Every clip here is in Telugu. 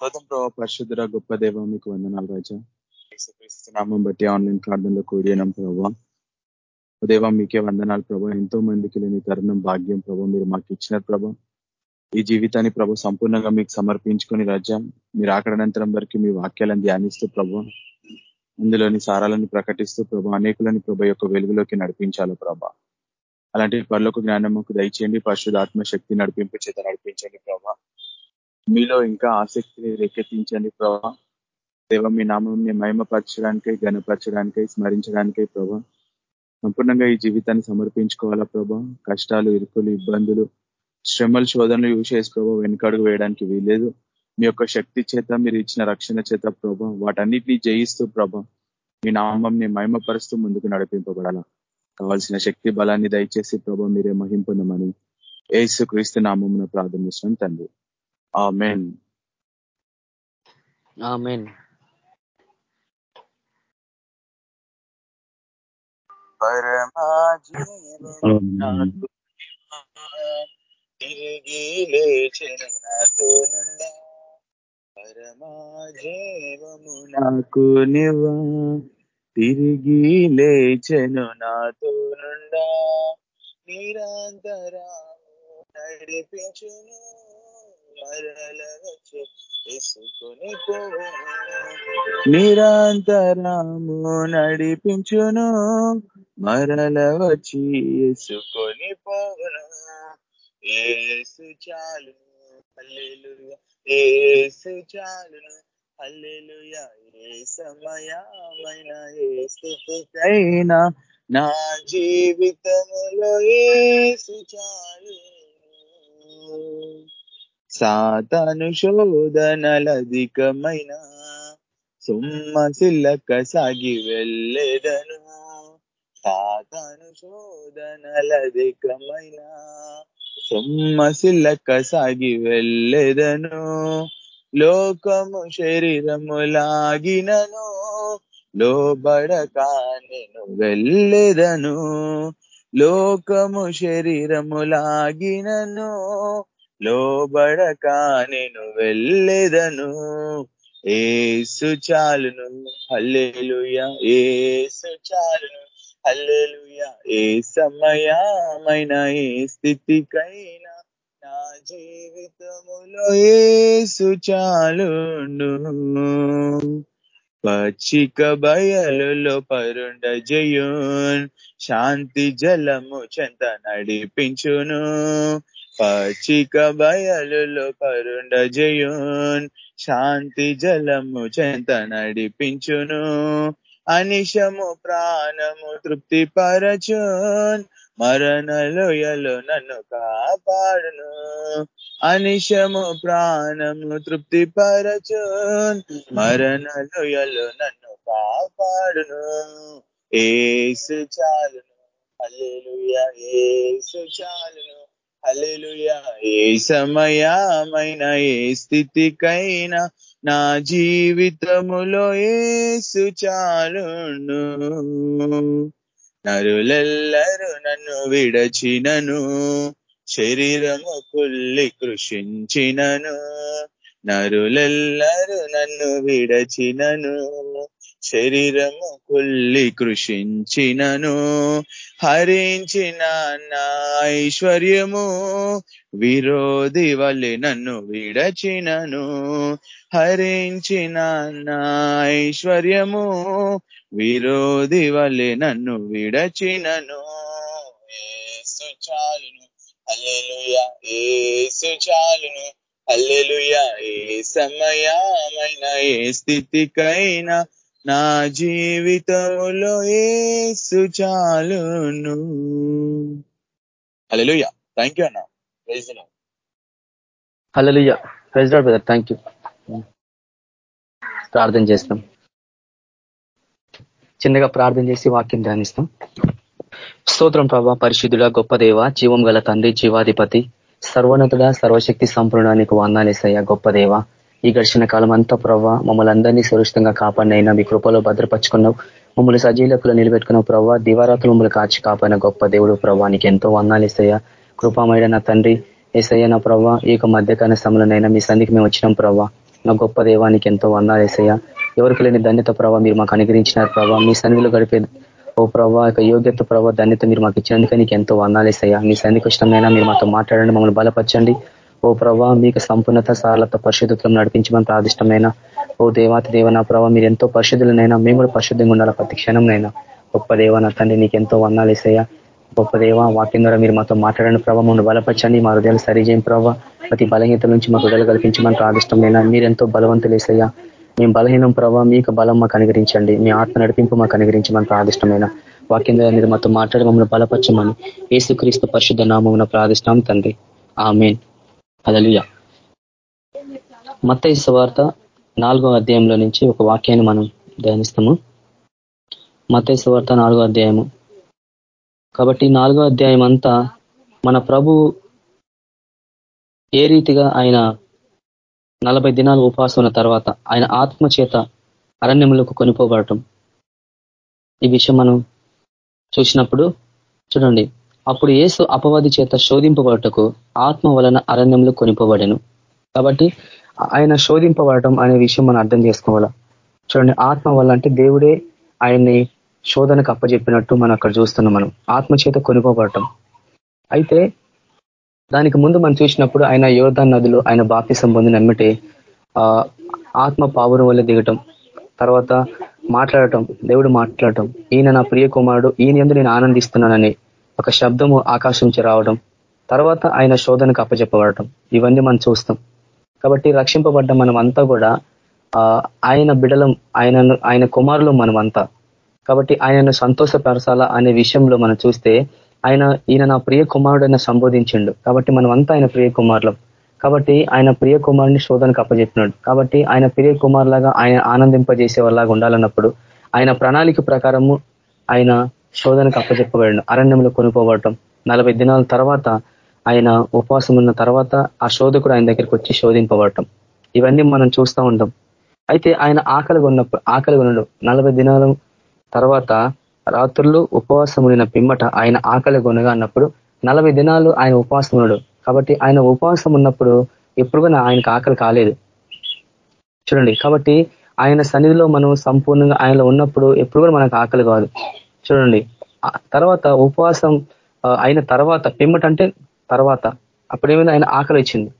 స్తోత్రం ప్రభావ పరిశుద్ధుర గొప్ప దేవ మీకు వందనాలు రాజా. నామం బట్టి ఆన్లైన్ ప్రార్థనలో కూడినాం ప్రభావ దేవ మీకే వందనాలు ప్రభావ ఎంతో మందికి లేని తరుణం భాగ్యం ప్రభావ మీరు మాకు ఇచ్చిన ప్రభావ ఈ జీవితాన్ని ప్రభు సంపూర్ణంగా మీకు సమర్పించుకొని రాజ్యం మీరు ఆకడనంతరం వరకు మీ వాక్యాలను ధ్యానిస్తూ ప్రభు. అందులోని సారాలను ప్రకటిస్తూ ప్రభు అనేకులని ప్రభ యొక్క వెలుగులోకి నడిపించాలి ప్రభ. అలాంటి పనులకు జ్ఞానముకు దయచేయండి. పరిశుద్ధ శక్తి నడిపింపు చేత నడిపించండి ప్రభా. మీలో ఇంకా ఆసక్తిని రేకెత్తించండి ప్రభా. దేవ మీ నామంని మహిమపరచడానికై గనపరచడానికై స్మరించడానికై ప్రభా. సంపూర్ణంగా ఈ జీవితాన్ని సమర్పించుకోవాలా ప్రభా. కష్టాలు ఇరుకులు ఇబ్బందులు శ్రమలు శోధనలు యూజ్ చేసి ప్రభావ వెనుకడుగు వేయడానికి వీలేదు మీ యొక్క శక్తి చేత మీరు ఇచ్చిన రక్షణ చేత ప్రభా వాటన్నిటినీ జయిస్తూ ప్రభా మీ నామంని మహిమపరుస్తూ ముందుకు నడిపింపబడాల. కావాల్సిన శక్తి బలాన్ని దయచేసి ప్రభా మీరే మహింపొందమని ఏసు క్రీస్తు నామమున ప్రార్థనిస్తున్నాం తండ్రి. ఆమెన్. ఆమెన్. తిరిగి లేచిన పరమాజీవము నాకు నివా తిరిగి లేచెను నాతో నుండా నిరంతరా నడిపించును మరల వచ్చి తీసుకొని నిరంతరము నడిపించును మరల వచ్చి వేసుకొని పోను ఏసు చాలు అల్లెలుగా ఏసు చాలును అల్లెలుయా ఏ సమయమైన ఏ నా జీవితములో ఏసు చాలు. సాతను శోధనలధికమైన సిల్లక సాగి వెళ్ళెదను. సాతను శోధనలధికమైన సిల్లక సాగి వెళ్ళెదను. లోకము శరీరము లాగినను లోబడక నేను వెళ్ళెదను. లోకము శరీరము లాగినను లోబడక నేను వెళ్ళేదను. ఏసు చాలును హల్లెలుయ. ఏసు చాలును హల్లెలుయ. ఏ సమయమైన ఏ స్థితికైనా నా జీవితములో ఏసు చాలును. పచ్చిక బయలులో పరుండ జయున్ శాంతి జలము చెంత నడిపించును. పచ్చిక బయలులో పరుండ జయున్ శాంతి జలము చెంత నడిపించును. అనిశము ప్రాణము తృప్తి పరచున్ మరణలోయలో నన్ను కాపాడును. అనిశము ప్రాణము తృప్తి పరచున్ మరణలోయలో నన్ను కాపాడును. ఏసు చాలును. అల్లెలుయ ఏసు చాలును. అల్లెలుయ ఏ సమయమైన ఏ స్థితికైనా నా జీవితములో ఏసు చాలును నరులెల్లరు నన్ను విడచినను శరీరము కుల్లి కృషించినను. నరులెల్లరు నన్ను విడచినను శరీరము కుల్లి కృషించినను. హరించిన ఐశ్వర్యము విరోధి వల్లే నన్ను విడచినను. హరించిన ఐశ్వర్యము విరోధి వల్లే నన్ను విడచినను. ఏసు చాలును అల్లెలుయా ఏసు చాలును అల్లెలుయా ఏ సమయమైన ఏ స్థితికైనా నా జీవితంలో ఏసు చాలును. హలోయ థ్యాంక్ యూ అన్న. Praise alleluia praise brother thank you ప్రార్థన చేస్తాం. చిన్నగా ప్రార్థన చేసి వాక్యం ధ్యానిస్తాం. స్తోత్రం ప్రభా పరిశుద్ధుడ గొప్ప దేవ జీవం గల తండ్రి జీవాధిపతి సర్వోన్నతుడ సర్వశక్తి సంపూర్ణానికి వందాలేసయ్యా గొప్ప దేవ. ఈ గడిచిన కాలం అంతా ప్రవ్వా మమ్మల్ని అందరినీ సురక్షితంగా కాపాడినైనా మీ కృపలో భద్రపరుచుకున్నావు. మమ్మల్ని సజీలకులు నిలబెట్టుకున్న ప్రభావ దివారాత్రులు మమ్మల్ని కాచి కాపాడిన గొప్ప దేవుడు ప్రవ్వానికి ఎంతో ఎంతో ఇస్తాయా కృపామైన నా తండ్రి. ఏసయ్య నా ప్రభావ ఈ యొక్క మధ్యకాల సమయంలోనైనా మీ సంధికి మేము వచ్చినాం ప్రభావ నా గొప్ప దేవానికి ఎంతో వందాలు ఏసయ్యా. ఎవరికి లేని ధన్యత ప్రభావ మీరు మాకు అనుగ్రహించినారు ప్రభావ మీ సన్నిధిలో గడిపే ఓ ప్రభావ యొక్క యోగ్యత ప్రభావ ధన్యత మీరు మాకు ఇచ్చినందుకే నీకు ఎంతో వందాలేసయ్యా మీ సన్నిధికి ఇష్టమైనా మీరు మాతో మాట్లాడండి మమ్మల్ని బలపరచండి. ఓ ప్రభావ మీకు సంపూర్ణత సారలత పరిశుద్ధతలు నడిపించమని ప్రాదిష్టమైన ఓ దేవాతి దేవన ప్రభావ మీరు ఎంతో పరిశుద్ధులనైనా మేము కూడా పరిశుద్ధంగా ఉండాలి ప్రతి క్షణంనైనా. గొప్ప దేవన తండ్రి నీకు ఎంతో వందాలేసయ్యా గొప్ప దేవ వాక్యం ద్వారా మీరు మాతో మాట్లాడండి ప్రభావ మమ్మల్ని బలపరచండి మా హృదయాలు సరిచేయం ప్రభావ ప్రతి బలహీనత నుంచి మాకు విడుదల కల్పించమని ప్రాదిష్టమైనా మీరెంతో బలవంతులేసయ్యా మేము బలహీనం ప్రభావ మీకు బలం మాకు అనుగరించండి మీ ఆత్మ నడిపింపు మాకు అనుగరించమని ప్రాదిష్టమైన వాక్యం ద్వారా మీరు మాతో మాట్లాడి మమ్మల్ని బలపరచమని ఏసుక్రీస్తు పరిశుద్ధ నామమున ప్రాదిష్టం తండ్రి. ఆమెన్. అదలుయ మత వార్త నాలుగో అధ్యాయంలో నుంచి ఒక వాక్యాన్ని మనం ధ్యానిస్తాము. మత వార్త నాలుగో అధ్యాయము. కాబట్టి నాలుగో అధ్యాయం అంతా మన ప్రభు ఏ రీతిగా ఆయన నలభై దినాలు ఉపాసం ఉన్న తర్వాత ఆయన ఆత్మ చేత అరణ్యములకు కొనిపోబడటం. ఈ విషయం మనం చూసినప్పుడు చూడండి. అప్పుడు ఏసు అపవాది చేత శోధింపబడటకు ఆత్మ వలన అరణ్యంలో కొనిపోబడెను. కాబట్టి ఆయన శోధింపబడటం అనే విషయం మనం అర్థం చేసుకోవాలా? చూడండి ఆత్మ వల్ల అంటే దేవుడే ఆయన్ని శోధనకు అప్పజెప్పినట్టు మనం అక్కడ చూస్తున్నాం మనం. ఆత్మ చేత కొనుకోబడటం అయితే దానికి ముందు మనం చూసినప్పుడు ఆయన యోర్ధాన్ నదులు ఆయన బాప్తిసం పొందిన ఎమ్మటే ఆత్మ పావురం వల్ల దిగటం తర్వాత మాట్లాడటం దేవుడు మాట్లాడటం. ఈయన నా ప్రియ కుమారుడు ఈయన ఎందు నేను ఆనందిస్తున్నానని ఒక శబ్దము ఆకాశం నుంచి రావడం తర్వాత ఆయన శోధనకు అప్పచెప్పబడటం ఇవన్నీ మనం చూస్తాం. కాబట్టి రక్షింపబడ్డ మనం అంతా కూడా ఆయన బిడలం ఆయన ఆయన కుమారులు మనం అంతా కాబట్టి ఆయనను సంతోషపరచాలా అనే విషయంలో మనం చూస్తే ఆయన ఈయన నా ప్రియ కుమారుడైన సంబోధించిండు. కాబట్టి మనం అంతా ఆయన ప్రియ కుమారులం. కాబట్టి ఆయన ప్రియ కుమారుని శోధనకు అప్పచెప్పినాడు కాబట్టి ఆయన ప్రియ కుమారులాగా ఆయన ఆనందింపజేసే వాళ్ళగా ఉండాలన్నప్పుడు ఆయన ప్రణాళిక ప్రకారము ఆయన శోధనకు అప్పచెప్పబడి అరణ్యంలో కొనుక్కోబడటం నలభై దినాల తర్వాత ఆయన ఉపవాసం ఉన్న తర్వాత ఆ శోధకుడు ఆయన దగ్గరికి వచ్చి శోధింపబడటం. ఇవన్నీ మనం చూస్తూ ఉంటాం. అయితే ఆయన ఆకలి ఉన్నప్పుడు ఆకలి ఉన్నాడు నలభై దినాల తర్వాత రాత్రులు ఉపవాసం ఉన్న పిమ్మట ఆయన ఆకలి కొనగా అన్నప్పుడు నలభై దినాలు ఆయన ఉపవాసం ఉన్నాడు. కాబట్టి ఆయన ఉపవాసం ఉన్నప్పుడు ఎప్పుడు కూడా ఆయనకు ఆకలి కాలేదు. చూడండి. కాబట్టి ఆయన సన్నిధిలో మనం సంపూర్ణంగా ఆయనలో ఉన్నప్పుడు ఎప్పుడు కూడా మనకు ఆకలి కాదు. చూడండి. తర్వాత ఉపవాసం అయిన తర్వాత పిమ్మట అంటే తర్వాత అప్పుడేమైనా ఆయన ఆకలి ఇచ్చింది.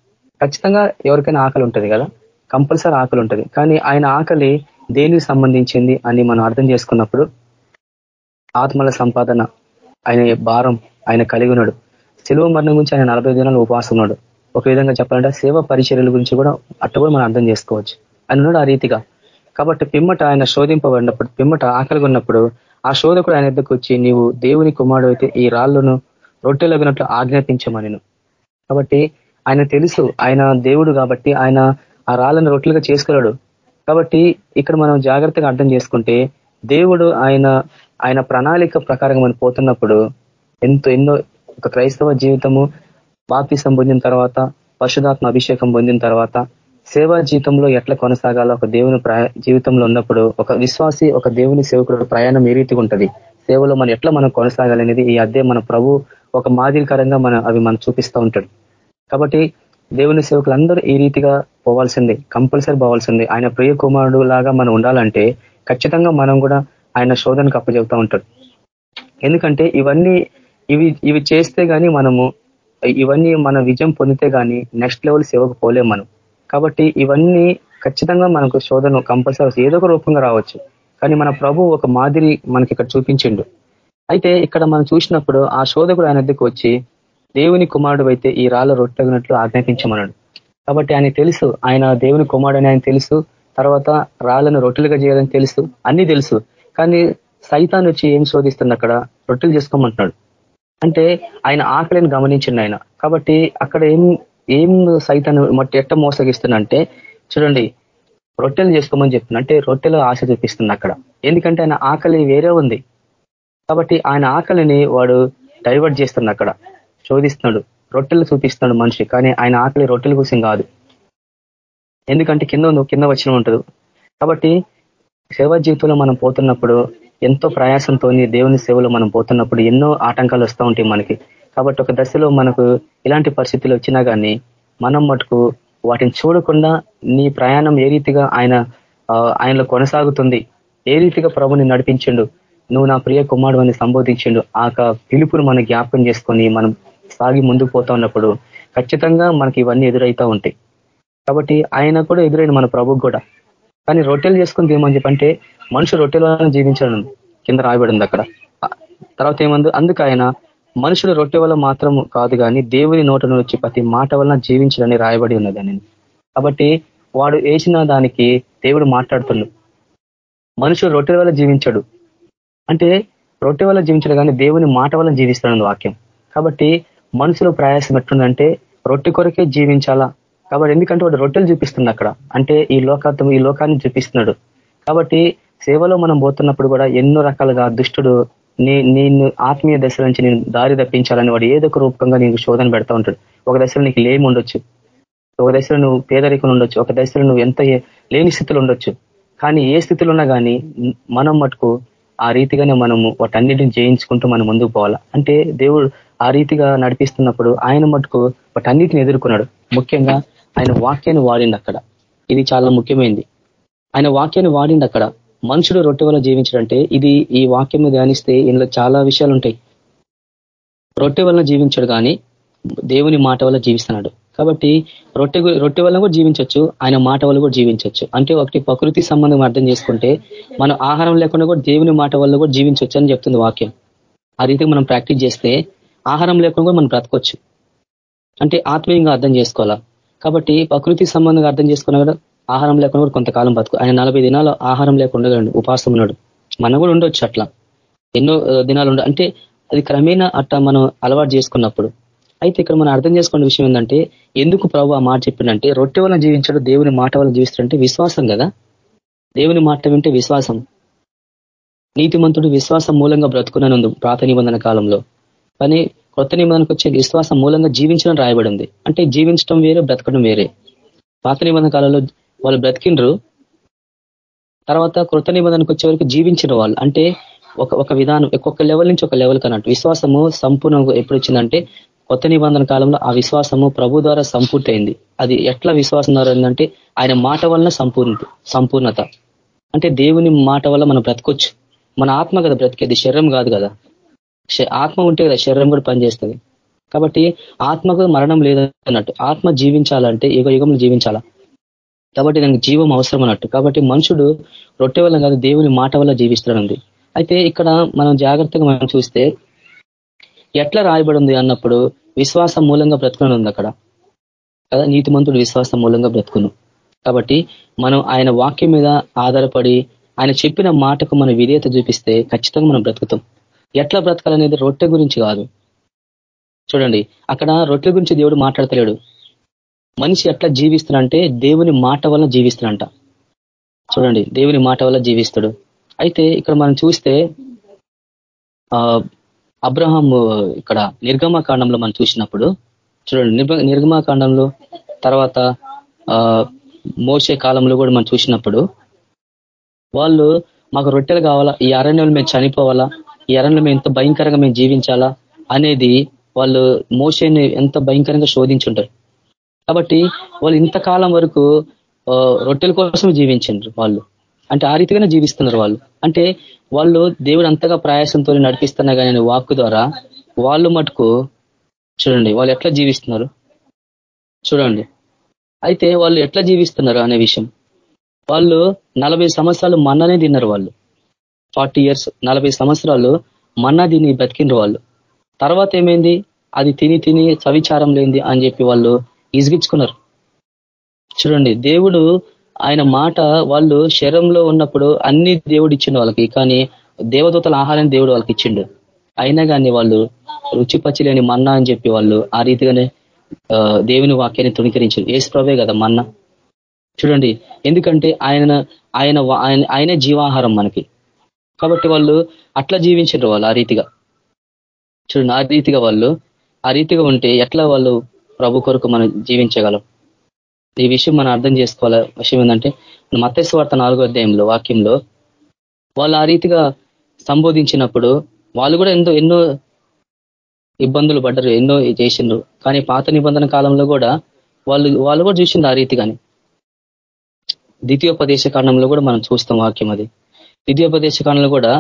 ఖచ్చితంగా ఎవరికైనా ఆకలి ఉంటుంది కదా? కంపల్సరీ ఆకలి ఉంటుంది. కానీ ఆయన ఆకలి దేనికి సంబంధించింది అని మనం అర్థం చేసుకున్నప్పుడు ఆత్మల సంపాదన ఆయన భారం ఆయన కలిగి ఉన్నాడు. సెలవు మరణం గురించి ఆయన నలభై దినాలు ఉపవాసం ఉన్నాడు. ఒక విధంగా చెప్పాలంటే సేవ పరిచర్యల గురించి కూడా అట్ట కూడా మనం అర్థం చేసుకోవచ్చు. ఆయన ఉన్నాడు ఆ రీతిగా. కాబట్టి పిమ్మట ఆయన శోధింపబడినప్పుడు పిమ్మట ఆకలి ఉన్నప్పుడు ఆ శోధకుడు ఆయన ఎద్దకు వచ్చి నీవు దేవుని కుమారుడు అయితే ఈ రాళ్ళను రొట్టెలగినట్లు ఆజ్ఞాపించమని కాబట్టి ఆయన తెలుసు ఆయన దేవుడు కాబట్టి ఆయన ఆ రాళ్ళను రొట్టెలుగా చేసుకున్నాడు. కాబట్టి ఇక్కడ మనం జాగ్రత్తగా అర్థం చేసుకుంటే దేవుడు ఆయన ఆయన ప్రణాళిక ప్రకారంగా మనం పోతున్నప్పుడు ఎంతో ఎన్నో ఒక క్రైస్తవ జీవితము బాప్తి పొందిన తర్వాత పశుధాత్మ అభిషేకం పొందిన తర్వాత సేవా జీవితంలో ఎట్లా కొనసాగాలో ఒక దేవుని జీవితంలో ఉన్నప్పుడు ఒక విశ్వాసి ఒక దేవుని సేవకుడు ప్రయాణం ఏ రీతిగా ఉంటుంది? సేవలో మనం ఎట్లా మనం కొనసాగాలనేది ఈ అద్దె మన ప్రభు ఒక మాదిరికరంగా మన అవి మనం చూపిస్తూ ఉంటాడు. కాబట్టి దేవుని సేవకులందరూ ఈ రీతిగా పోవాల్సిందే కంపల్సరీ పోవాల్సిందే. ఆయన ప్రియ కుమారుడు లాగా మనం ఉండాలంటే ఖచ్చితంగా మనం కూడా ఆయన శోధనకు అప్పచెబుతూ ఉంటాడు. ఎందుకంటే ఇవన్నీ ఇవి ఇవి చేస్తే కానీ మనము ఇవన్నీ మన విజయం పొందితే కానీ నెక్స్ట్ లెవెల్ సేవకు పోలేం మనం. కాబట్టి ఇవన్నీ ఖచ్చితంగా మనకు శోధన కంపల్సరీ ఏదో ఒక రూపంగా రావచ్చు. కానీ మన ప్రభు ఒక మాదిరి మనకి ఇక్కడ చూపించిండు. అయితే ఇక్కడ మనం చూసినప్పుడు ఆ శోధకుడు ఆయన దగ్గరకు వచ్చి దేవుని కుమారుడు అయితే ఈ రాళ్ళ రొట్టగినట్లు ఆజ్ఞాపించమన్నాడు. కాబట్టి ఆయన తెలుసు ఆయన దేవుని కుమారుడు అని ఆయన తెలుసు తర్వాత రాళ్ళను రొట్టెలుగా చేయాలని తెలుసు అన్ని తెలుసు. కానీ సైతాన్ వచ్చి ఏం శోధిస్తుంది అక్కడ? రొట్టెలు చేసుకోమంటున్నాడు. అంటే ఆయన ఆకలిని గమనించిండు ఆయన. కాబట్టి అక్కడ ఏం ఏం సైతాన్ని మట్టి ఎట్ట మోసగిస్తుందంటే చూడండి రొట్టెలు చేసుకోమని చెప్తున్నా అంటే రొట్టెలు ఆశ చూపిస్తుంది అక్కడ. ఎందుకంటే ఆయన ఆకలి వేరే ఉంది. కాబట్టి ఆయన ఆకలిని వాడు డైవర్ట్ చేస్తుంది అక్కడ. శోధిస్తున్నాడు. రొట్టెలు చూపిస్తున్నాడు మనిషి కానీ ఆయన ఆకలి రొట్టెల కోసం కాదు. ఎందుకంటే కింద కింద వచ్చిన ఉంటుంది. కాబట్టి సేవా జీవితంలో మనం పోతున్నప్పుడు ఎంతో ప్రయాసంతో దేవుని సేవలో మనం పోతున్నప్పుడు ఎన్నో ఆటంకాలు వస్తూ ఉంటాయి మనకి. కాబట్టి ఒక దశలో మనకు ఇలాంటి పరిస్థితులు వచ్చినా కానీ మనం మటుకు వాటిని చూడకుండా నీ ప్రయాణం ఏ రీతిగా ఆయన ఆయనలో కొనసాగుతుంది ఏ రీతిగా ప్రభుని నడిపించిండు నువ్వు నా ప్రియ కుమారుడు అని సంబోధించిండు ఆ పిలుపును మనం జ్ఞాపకం చేసుకొని మనం సాగి ముందుకు పోతా ఉన్నప్పుడు ఖచ్చితంగా మనకి ఇవన్నీ ఎదురవుతా ఉంటాయి. కాబట్టి ఆయన కూడా ఎదురైన మన ప్రభు కూడా. కానీ రొట్టెలు చేసుకుంది ఏమని చెప్పంటే మనుషు రొట్టెల జీవించడం కింద రాయబడింది అక్కడ. తర్వాత ఏమందు అందుకు ఆయన మనుషుల రొట్టె వల్ల మాత్రం కాదు కానీ దేవుని నోట నుంచి ప్రతి మాట వలన జీవించాలని రాయబడి ఉన్నది కాబట్టి వాడు వేసిన దానికి దేవుడు మాట్లాడుతుండు. మనుషులు రొట్టెల వల్ల జీవించాడు. అంటే రొట్టె వల్ల జీవించడు కానీ దేవుని మాట వల్ల జీవిస్తాడు వాక్యం. కాబట్టి మనుషుల ప్రయాసం ఎట్లుందంటే రొట్టె కొరకే జీవించాలా? కాబట్టి ఎందుకంటే వాడు రొట్టెలు చూపిస్తుంది అక్కడ. అంటే ఈ లోకార్థం ఈ లోకాన్ని చూపిస్తున్నాడు. కాబట్టి సేవలో మనం పోతున్నప్పుడు కూడా ఎన్నో రకాలుగా దుష్టుడు నీ నేను ఆత్మీయ దశల నుంచి నేను దారి తప్పించాలని వాడు ఏదో ఒక రూపంగా నీకు శోధన పెడతా ఉంటాడు. ఒక దశలో నీకు లేమి ఉండొచ్చు. ఒక దశలో నువ్వు పేదరికం ఉండొచ్చు. ఒక దశలో నువ్వు ఎంత లేని స్థితిలో ఉండొచ్చు. కానీ ఏ స్థితిలో ఉన్నా కానీ మనం మటుకు ఆ రీతిగానే మనము వాటన్నిటిని జయించుకుంటూ మనం ముందుకు పోవాలా. అంటే దేవుడు ఆ రీతిగా నడిపిస్తున్నప్పుడు ఆయన మటుకు వాటన్నిటిని ఎదుర్కొన్నాడు. ముఖ్యంగా ఆయన వాక్యాన్ని వాడింది అక్కడ. ఇది చాలా ముఖ్యమైనది ఆయన వాక్యాన్ని వాడింది అక్కడ. మనుషుడు రొట్టె వల్ల జీవించడంటే ఇది ఈ వాక్యం ధ్యానిస్తే ఇందులో చాలా విషయాలు ఉంటాయి రొట్టె వల్ల జీవించడు కానీ దేవుని మాట వల్ల జీవిస్తున్నాడు. కాబట్టి రొట్టె రొట్టె వల్ల కూడా జీవించవచ్చు ఆయన మాట వల్ల కూడా జీవించవచ్చు అంటే ఒకటి ప్రకృతి సంబంధం అర్థం చేసుకుంటే మనం ఆహారం లేకుండా కూడా దేవుని మాట వల్ల కూడా జీవించవచ్చు అని చెప్తుంది వాక్యం. ఆ రీతికి మనం ప్రాక్టీస్ చేస్తే ఆహారం లేకుండా కూడా మనం బ్రతకొచ్చు. అంటే ఆత్మీయంగా అర్థం చేసుకోవాలా? కాబట్టి ప్రకృతి సంబంధంగా అర్థం చేసుకున్నా కూడా ఆహారం లేకుండా కూడా కొంతకాలం బతుకు. ఆయన నలభై దినాలు ఆహారం లేకుండా ఉపాసం ఉన్నాడు. మనం కూడా ఉండొచ్చు అట్లా. ఎన్నో దినాలు ఉండ అంటే అది క్రమేణా అట్లా మనం అలవాటు చేసుకున్నప్పుడు. అయితే ఇక్కడ మనం అర్థం చేసుకున్న విషయం ఏంటంటే ఎందుకు ప్రభు ఆ మాట చెప్పిందంటే రొట్టె వల్ల జీవించడం దేవుని మాట వల్ల జీవిస్తాడంటే విశ్వాసం కదా. దేవుని మాట వింటే విశ్వాసం. నీతిమంతుడు విశ్వాసం మూలంగా బ్రతుకుననుంది ప్రాత నిబంధన కాలంలో. కానీ కొత్త నిబంధనకు వచ్చే విశ్వాసం మూలంగా జీవించడం రాయబడింది. అంటే జీవించడం వేరే బ్రతకడం వేరే. పాత నిబంధన కాలంలో వాళ్ళు బ్రతికిండ్రు. తర్వాత కృత నిబంధనకు వచ్చే వరకు జీవించిన వాళ్ళు. అంటే ఒక ఒక విధానం ఒక్కొక్క లెవెల్ నుంచి ఒక లెవెల్ కన్నట్టు. విశ్వాసము సంపూర్ణంగా ఎప్పుడు వచ్చిందంటే కొత్త నిబంధన కాలంలో ఆ విశ్వాసము ప్రభు ద్వారా సంపూర్తి అయింది అది ఎట్లా విశ్వాసం ద్వారా ఏంటంటే ఆయన మాట వలన సంపూర్ణ సంపూర్ణత. అంటే దేవుని మాట వల్ల మనం బ్రతకొచ్చు. మన ఆత్మ కదా బ్రతికేది శరీరం కాదు కదా. ఆత్మ ఉంటే కదా శరీరం కూడా పనిచేస్తుంది. కాబట్టి ఆత్మకు మరణం లేదన్నట్టు. ఆత్మ జీవించాలంటే యుగ యుగంలో జీవించాలా? కాబట్టి దానికి జీవం అవసరం అన్నట్టు. కాబట్టి మనుషుడు రొట్టె వల్ల కాదు దేవుని మాట వల్ల జీవిస్తాడంది అయితే ఇక్కడ మనం జాగ్రత్తగా మనం చూస్తే ఎట్లా రాయబడి ఉంది అన్నప్పుడు విశ్వాసం మూలంగా బ్రతుకుని ఉంది అక్కడ. కదా నీతిమంతుడు విశ్వాసం మూలంగా బ్రతుకును. కాబట్టి మనం ఆయన వాక్యం మీద ఆధారపడి ఆయన చెప్పిన మాటకు మనం విధేయత చూపిస్తే ఖచ్చితంగా మనం బ్రతుకుతాం. ఎట్లా బ్రతకాలనేది రొట్టె గురించి కాదు. చూడండి అక్కడ రొట్టె గురించి దేవుడు మాట్లాడతలేడు. మనిషి ఎట్లా జీవిస్తాడంటే దేవుని మాట వల్ల జీవిస్తాడంట. చూడండి దేవుని మాట వల్ల జీవిస్తాడు. అయితే ఇక్కడ మనం చూస్తే అబ్రహాం ఇక్కడ నిర్గమాకాండంలో మనం చూసినప్పుడు చూడండి నిర్గమాకాండంలో తర్వాత మోసే కాలంలో కూడా మనం చూసినప్పుడు వాళ్ళు మాకు రొట్టెలు కావాలా ఈ అరణ్యంలో మేము చనిపోవాలా ఈ అరణ్యంలో మేము ఎంత భయంకరంగా మేము జీవించాలా అనేది వాళ్ళు మోసేని ఎంత భయంకరంగా శోధించుంటారు. కాబట్టి వాళ్ళు ఇంతకాలం వరకు రొట్టెల కోసం జీవించారు వాళ్ళు. అంటే ఆ రీతిగానే జీవిస్తున్నారు వాళ్ళు. అంటే వాళ్ళు దేవుడు అంతగా ప్రయాసంతో నడిపిస్తున్నా కానీ వాక్కు ద్వారా వాళ్ళు మటుకు చూడండి వాళ్ళు ఎట్లా జీవిస్తున్నారు? చూడండి. అయితే వాళ్ళు ఎట్లా జీవిస్తున్నారు అనే విషయం. వాళ్ళు నలభై సంవత్సరాలు మన్ననే తిన్నారు వాళ్ళు. ఫార్టీ ఇయర్స్ నలభై సంవత్సరాలు మన్నా తిని బతికిండ్రు వాళ్ళు. తర్వాత ఏమైంది? అది తిని తిని సవిచారం లేనిది అని చెప్పి వాళ్ళు ఈజిగించుకున్నారు. చూడండి దేవుడు ఆయన మాట వాళ్ళు శరంలో ఉన్నప్పుడు అన్ని దేవుడు ఇచ్చిండు వాళ్ళకి కానీ దేవదూతల ఆహారాన్ని దేవుడు వాళ్ళకి ఇచ్చిండు. అయినా కానీ వాళ్ళు రుచి లేని మన్నా అని చెప్పి వాళ్ళు ఆ రీతిగానే దేవుని వాక్యాన్ని తృణీకరించారు. ఏసు ప్రభే కదా మన్నా. చూడండి ఎందుకంటే ఆయన ఆయన ఆయనే జీవాహారం మనకి. కాబట్టి వాళ్ళు అట్లా జీవించారు వాళ్ళు ఆ రీతిగా. చూడండి ఆ రీతిగా వాళ్ళు ఆ రీతిగా ఉంటే ఎట్లా వాళ్ళు ప్రభు కొరకు మనం జీవించగలం. ఈ విషయం మనం అర్థం చేసుకోవాల విషయం ఏంటంటే మత్స్య వార్త నాలుగో అధ్యాయంలో వాక్యంలో వాళ్ళు ఆ రీతిగా సంబోధించినప్పుడు వాళ్ళు కూడా ఎంతో ఎన్నో ఇబ్బందులు పడ్డరు ఎన్నో చేసిండ్రు. కానీ పాత నిబంధన కాలంలో కూడా వాళ్ళు వాళ్ళు కూడా చూసింది ఆ రీతిగాని. ద్వితీయోపదేశ కాండంలో కూడా మనం చూస్తాం వాక్యం అది. ద్వితీయోపదేశ కాండంలో కూడా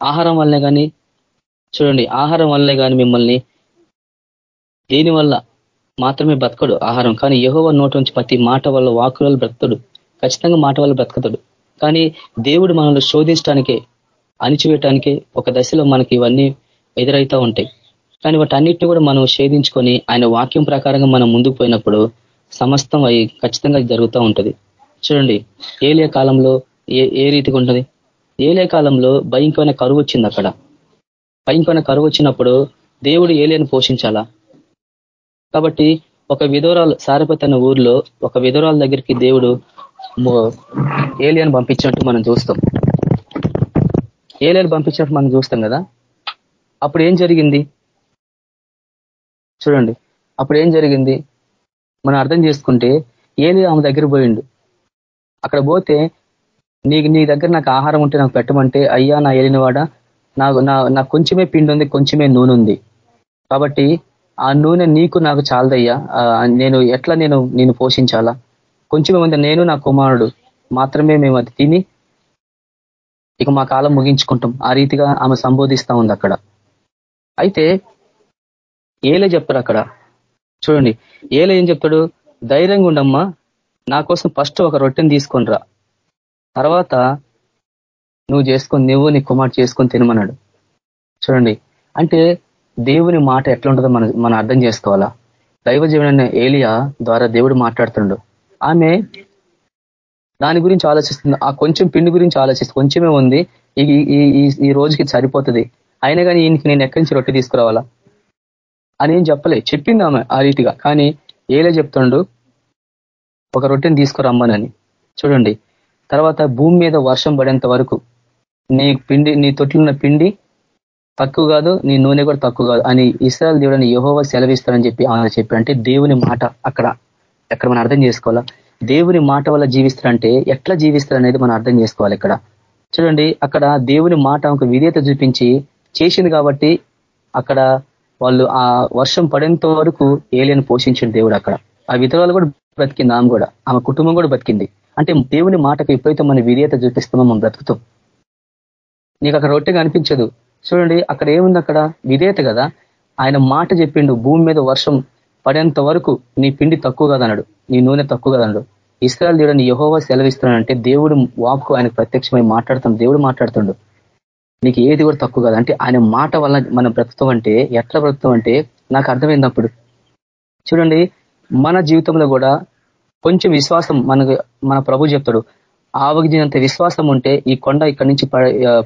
ఆహారం వల్లనే కానీ చూడండి ఆహారం వల్లనే కానీ మిమ్మల్ని దేని వల్ల మాత్రమే బ్రతకడు ఆహారం. కానీ యహోవ నోటి నుంచి ప్రతి మాట వల్ల వాకులలో వల్ల బ్రతకడు ఖచ్చితంగా మాట వల్ల బ్రతకతాడు. కానీ దేవుడు మనల్ని శోధించడానికే అణిచివేయటానికే ఒక దశలో మనకి ఇవన్నీ ఎదురవుతూ ఉంటాయి. కానీ వాటన్నిటిని కూడా మనం షేధించుకొని ఆయన వాక్యం ప్రకారంగా మనం ముందుకు పోయినప్పుడు సమస్తం అవి ఖచ్చితంగా జరుగుతూ ఉంటుంది. చూడండి ఏలియ కాలంలో ఏ ఏ రీతిగా ఉంటుంది? ఏలియ కాలంలో భయంకరమైన కరువు వచ్చింది అక్కడ. భయంకరమైన కరువు వచ్చినప్పుడు దేవుడు ఏలియను పోషించాలా? కాబట్టి ఒక విధవరాలు సారపతి అన్న ఊర్లో ఒక విధవరాల దగ్గరికి దేవుడు ఏలియన్ పంపించినట్టు మనం చూస్తాం. ఏలియన్ పంపించినట్టు మనం చూస్తాం కదా? అప్పుడు ఏం జరిగింది? చూడండి. అప్పుడు ఏం జరిగింది? మనం అర్థం చేసుకుంటే ఏలి ఆమె దగ్గర పోయిండు. అక్కడ పోతే నీకు నీ దగ్గర నాకు ఆహారం ఉంటే నాకు పెట్టమంటే అయ్యా నా ఏలినవాడ? నాకు నా నాకు కొంచెమే పిండి ఉంది కొంచెమే నూనె ఉంది. కాబట్టి ఆ నూనె నీకు నాకు చాలదయ్యా. నేను ఎట్లా నేను నేను పోషించాలా? కొంచెం ఉంది నేను నా కుమారుడు మాత్రమే మేము అది తిని ఇక మా కాలం ముగించుకుంటాం. ఆ రీతిగా ఆమె సంబోధిస్తా ఉంది అక్కడ. అయితే ఏలే చెప్తారు అక్కడ. చూడండి ఏలే ఏం చెప్తాడు? ధైర్యంగా ఉండమ్మా నా కోసం ఫస్ట్ ఒక రొట్టెని తీసుకొని రా. తర్వాత నువ్వు చేసుకొని నువ్వు నీ కుమార్ చేసుకొని తినమన్నాడు. చూడండి అంటే దేవుని మాట ఎట్లా ఉంటుందో మనం మనం అర్థం చేసుకోవాలా? దైవ జీవన ఏలియా ద్వారా దేవుడు మాట్లాడుతుండు. ఆమె దాని గురించి ఆలోచిస్తుంది. ఆ కొంచెం పిండి గురించి ఆలోచిస్తుంది. కొంచెమే ఉంది. ఈ రోజుకి సరిపోతుంది. అయినా కానీ ఈయనకి నేను ఎక్కడి నుంచి రొట్టె తీసుకురావాలా? అని ఏం చెప్పలే. చెప్పింది ఆమె ఆ రీతిగా. కానీ ఏలే చెప్తుండు ఒక రొట్టెని తీసుకురమ్మనని. చూడండి. తర్వాత భూమి మీద వర్షం పడేంత వరకు నీ పిండి నీ తొట్లున్న పిండి తక్కువ కాదు నీ నూనె కూడా తక్కువ కాదు. అని ఇస్రాయల్ దేవుడిని యహోవ సెలవిస్తారని చెప్పి ఆయన చెప్పి అంటే దేవుని మాట అక్కడ ఎక్కడ మనం అర్థం చేసుకోవాలా? దేవుని మాట వల్ల జీవిస్తారంటే ఎట్లా జీవిస్తారు అనేది మనం అర్థం చేసుకోవాలి ఇక్కడ. చూడండి అక్కడ దేవుని మాట ఒక విధేత చూపించి చేసింది కాబట్టి అక్కడ వాళ్ళు ఆ వర్షం పడేంత వరకు ఏలియను పోషించిన దేవుడు అక్కడ. ఆ విధవాలు కూడా బ్రతికింది ఆమె కూడా. ఆమె కుటుంబం కూడా బతికింది అంటే దేవుని మాటకు ఎప్పుడైతే మనం విధేయత చూపిస్తామో మనం బ్రతుకుతాం. నీకు అక్కడ రొట్టె కనిపించదు. చూడండి అక్కడ ఏముంది అక్కడ? విధేయత కదా? ఆయన మాట చెప్పిండు భూమి మీద వర్షం పడేంత వరకు నీ పిండి తక్కువ కదన్నాడు నీ నూనె తక్కువ కదన్నాడు. ఇస్రాయల్ దేవుడు యహోవా సెలవిస్తున్నాడంటే దేవుడు వాక్కు ఆయన ప్రత్యక్షమై మాట్లాడుతాం దేవుడు మాట్లాడుతుండు. నీకు ఏది కూడా తక్కువ కాదు. అంటే ఆయన మాట వల్ల మనం బ్రతుకుతాం అంటే ఎట్లా బ్రతుకుతాం అంటే నాకు అర్థమైంది చూడండి మన జీవితంలో కూడా కొంచెం విశ్వాసం మనకు మన ప్రభు చెప్తాడు. ఆవగించినంత విశ్వాసం ఉంటే ఈ కొండ ఇక్కడి నుంచి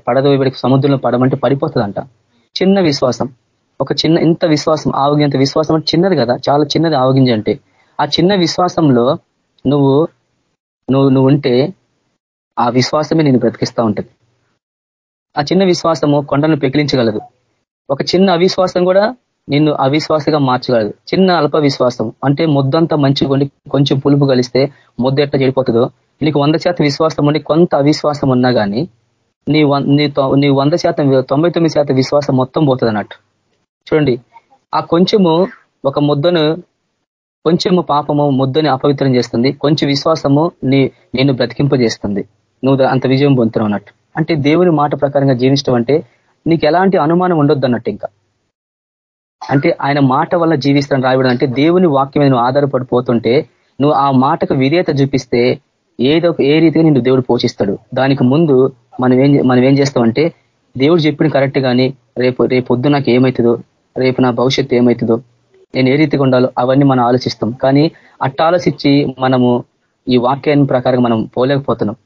పడదోయబడి సముద్రంలో పడమంటే పడిపోతుందంట. చిన్న విశ్వాసం. ఒక చిన్న ఇంత విశ్వాసం ఆవగింత విశ్వాసం అంటే చిన్నది కదా చాలా చిన్నది ఆవగింజ అంటే. ఆ చిన్న విశ్వాసంలో నువ్వు నువ్వు నువ్వు ఉంటే ఆ విశ్వాసమే నేను బ్రతికిస్తూ ఉంటుంది. ఆ చిన్న విశ్వాసము కొండను పెకిలించగలదు. ఒక చిన్న అవిశ్వాసం కూడా నిన్ను అవిశ్వాసగా మార్చగలదు. చిన్న అల్ప విశ్వాసం అంటే ముద్దంతా మంచిగా కొంచెం పులుపు కలిస్తే ముద్ద ఎట్లా చెడిపోతుందో నీకు వంద శాతం విశ్వాసం ఉండి కొంత అవిశ్వాసం ఉన్నా కానీ నీ నీ నీ వంద శాతం తొంభై తొమ్మిది శాతం విశ్వాసం మొత్తం పోతుంది అన్నట్టు. చూడండి ఆ కొంచెము ఒక ముద్దను కొంచెము పాపము ముద్దని అపవిత్రం చేస్తుంది. కొంచెం విశ్వాసము నీ నేను బ్రతికింపజేస్తుంది. నువ్వు అంత విజయం పొందుతున్నావు అన్నట్టు. అంటే దేవుని మాట ప్రకారంగా జీవించడం అంటే నీకు ఎలాంటి అనుమానం ఉండొద్దు అన్నట్టు ఇంకా. అంటే ఆయన మాట వల్ల జీవిస్తాను రాయడం అంటే దేవుని వాక్యం నువ్వు ఆధారపడిపోతుంటే నువ్వు ఆ మాటకు విధేయత చూపిస్తే ఏదో ఏ రీతిగా నిన్ను దేవుడు పోషిస్తాడు. దానికి ముందు మనం ఏం మనం ఏం చేస్తామంటే దేవుడు చెప్పిన కరెక్ట్ కానీ రేపు రేపు పొద్దు నాకు ఏమవుతుందో రేపు నా భవిష్యత్తు ఏమవుతుందో నేను ఏ రీతిగా ఉండాలో అవన్నీ మనం ఆలోచిస్తాం. కానీ అట్ట ఆలోచించి మనము ఈ వాక్యాన్ని ప్రకారం మనం పోలేకపోతున్నాం.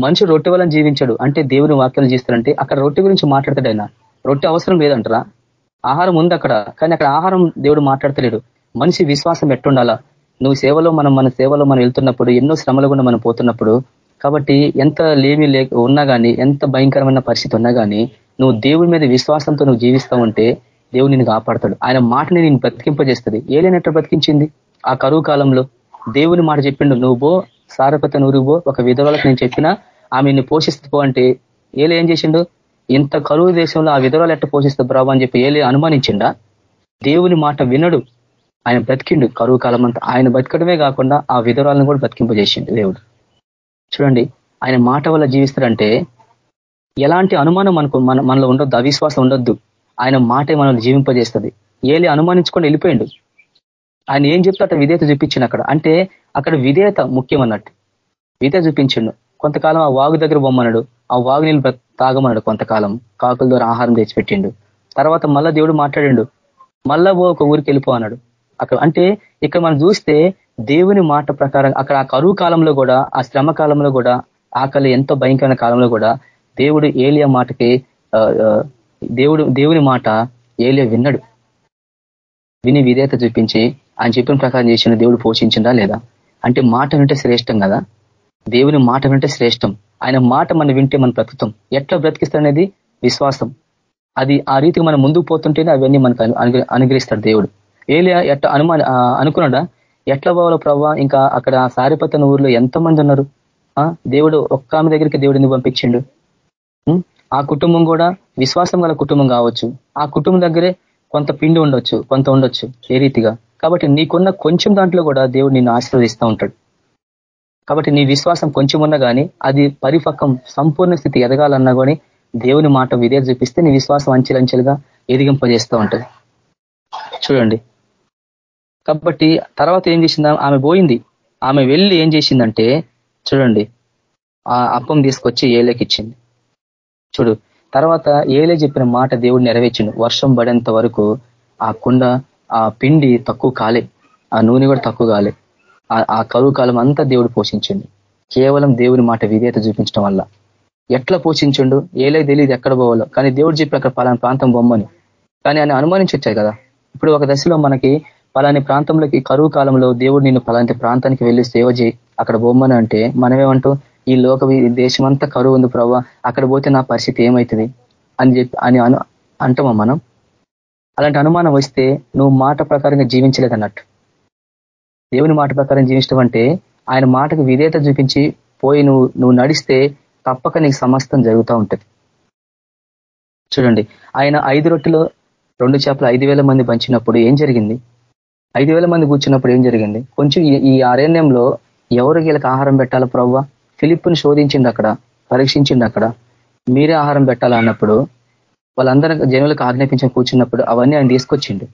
మనిషి రొట్టె వల్ల జీవించాడు. అంటే దేవుని వాక్యాలు జీస్తారంటే అక్కడ రొట్టె గురించి మాట్లాడతాడు ఆయన. రొట్టె అవసరం లేదంటారా? ఆహారం ఉంది అక్కడ. కానీ అక్కడ ఆహారం దేవుడు మాట్లాడతలేడు. మనిషి విశ్వాసం ఎట్టుండాలా? నువ్వు సేవలో మనం మన సేవలో మనం వెళ్తున్నప్పుడు ఎన్నో శ్రమలు కూడా మనం పోతున్నప్పుడు కాబట్టి ఎంత లేమి లేక ఉన్నా కానీ ఎంత భయంకరమైన పరిస్థితి ఉన్నా కానీ నువ్వు దేవుడి మీద విశ్వాసంతో నువ్వు జీవిస్తా ఉంటే దేవుడు నిన్ను కాపాడతాడు. ఆయన మాటని నేను బ్రతికింపజేస్తుంది. ఏలేనట్టు బ్రతికించింది? ఆ కరువు కాలంలో దేవుని మాట చెప్పిండు నువ్వు బో సారపత నువ్వు ఒక విధవలకు నేను చెప్పినా ఆమెను పోషిస్తూ అంటే ఏలే ఏం చేసిండు? ఇంత కరువు దేశంలో ఆ విధవరాలు ఎట్ట పోషిస్తూ బ్రాబు అని చెప్పి ఏలే అనుమానించిండా? దేవుని మాట వినడు. ఆయన బ్రతికిండు. కరువు కాలం అంతా ఆయన బతకడమే కాకుండా ఆ విధురాలను కూడా బతికింపజేసిండు దేవుడు. చూడండి ఆయన మాట వల్ల జీవిస్తారంటే ఎలాంటి అనుమానం మనకు మన మనలో ఉండొద్దు అవిశ్వాసం ఉండొద్దు. ఆయన మాటే మనల్ని జీవింపజేస్తుంది. ఏలి అనుమానించుకొని వెళ్ళిపోయిండు. ఆయన ఏం చెప్తే అట్లా విధేయత చూపించిండు అక్కడ. అంటే అక్కడ విధేయత ముఖ్యం అన్నట్టు. విధేయ చూపించిండు. కొంతకాలం ఆ వాగు దగ్గర బొమ్మన్నాడు ఆ వాగు నీళ్ళు తాగమన్నాడు కొంతకాలం. కాకుల ద్వారా ఆహారం తెచ్చిపెట్టిండు. తర్వాత మళ్ళా దేవుడు మాట్లాడిండు. మళ్ళా ఒక ఊరికి వెళ్ళిపో అన్నాడు. అక్కడ అంటే ఇక్కడ మనం చూస్తే దేవుని మాట ప్రకారం అక్కడ ఆ కరువు కాలంలో కూడా ఆ శ్రమ కాలంలో కూడా ఆకలి ఎంతో భయంకరమైన కాలంలో కూడా దేవుడు ఏలియా మాటకి దేవుడు దేవుని మాట ఏలియా విన్నాడు. విని విధేయత చూపించి ఆయన చెప్పిన ప్రకారం చేసిన దేవుడు పోషించిందా లేదా? అంటే మాట వింటే శ్రేష్టం కదా? దేవుని మాట వింటే శ్రేష్టం. ఆయన మాట మనం వింటే మన బ్రతుకుతాం ఎట్లా బ్రతికిస్తాడనేది? విశ్వాసం. అది ఆ రీతికి మనం ముందుకు పోతుంటేనే అవన్నీ మనకు అనుగ్రహిస్తాడు దేవుడు. ఏలియా ఎట్లా అనుమాన అనుకున్నాడా? ఎట్లా పోవాలో ప్రభావ ఇంకా అక్కడ సారిపతన ఊర్లో ఎంతమంది ఉన్నారు? దేవుడు ఒక్క ఆమె దగ్గరికి దేవుడిని పంపించిండు. ఆ కుటుంబం కూడా విశ్వాసం గల కుటుంబం కావచ్చు. ఆ కుటుంబం దగ్గరే కొంత పిండి ఉండొచ్చు కొంత ఉండొచ్చు ఏ రీతిగా. కాబట్టి నీకున్న కొంచెం దాంట్లో కూడా దేవుడు నిన్ను ఆశీర్వదిస్తూ ఉంటాడు. కాబట్టి నీ విశ్వాసం కొంచెం ఉన్నా కానీ అది పరిపక్వం సంపూర్ణ స్థితి ఎదగాలన్నా కానీ దేవుని మాట విధేయ చూపిస్తే నీ విశ్వాసం అంచెలంచెలుగా ఎదిగింపజేస్తూ ఉంటుంది. చూడండి. కాబట్టి తర్వాత ఏం చేసింది? ఆమె పోయింది. ఆమె వెళ్ళి ఏం చేసిందంటే చూడండి ఆ అప్పం తీసుకొచ్చి ఏలేకిచ్చింది చూడు తర్వాత ఏలే చెప్పిన మాట దేవుడు నెరవేర్చిండు. వర్షం పడేంత వరకు ఆ కుండ ఆ పిండి తక్కువ కాలే. ఆ నూనె కూడా తక్కువ కాలే. ఆ కరువు కాలం అంతా దేవుడు పోషించండి. కేవలం దేవుని మాట విధేయత చూపించడం వల్ల. ఎట్లా పోషించండు? ఏలే తెలియదు ఎక్కడ పోవాలో. కానీ దేవుడు చెప్పి అక్కడ పలానా ప్రాంతం బొమ్మని. కానీ ఆయన అనుమానించి వచ్చాయి కదా. ఇప్పుడు ఒక దశలో మనకి పలాని ప్రాంతంలోకి కరువు కాలంలో దేవుడు నిన్ను పలాంటి ప్రాంతానికి వెళ్ళి సేవ చేయి. అక్కడ బొమ్మని అంటే మనమేమంటూ ఈ లోక దేశమంతా కరువు ఉంది ప్రభావ అక్కడ పోతే నా పరిస్థితి ఏమవుతుంది అని చెప్పి అని అను అంటామా మనం? అలాంటి అనుమానం వస్తే నువ్వు మాట ప్రకారంగా జీవించలేదు అన్నట్టు దేవుని మాట ప్రకారం జీవించడం అంటే ఆయన మాటకు విధేయత చూపించి పోయి నువ్వు నువ్వు నడిస్తే తప్పక నీకు సమస్తం జరుగుతూ ఉంటుంది. చూడండి ఆయన ఐదు రొట్టెలో రెండు చేపలు ఐదు మంది పంచినప్పుడు ఏం జరిగింది? ఐదు మంది కూర్చున్నప్పుడు ఏం జరిగింది? కొంచెం ఈ అరణ్యంలో ఎవరు వీళ్ళకి ఆహారం పెట్టాలో ప్రవ్వ? ఫిలిప్ని శోధించింది అక్కడ పరీక్షించింది అక్కడ. మీరే ఆహారం పెట్టాలన్నప్పుడు వాళ్ళందరూ జనులకు ఆజ్ఞాపించిన కూర్చున్నప్పుడు అవన్నీ ఆయన తీసుకొచ్చిండు.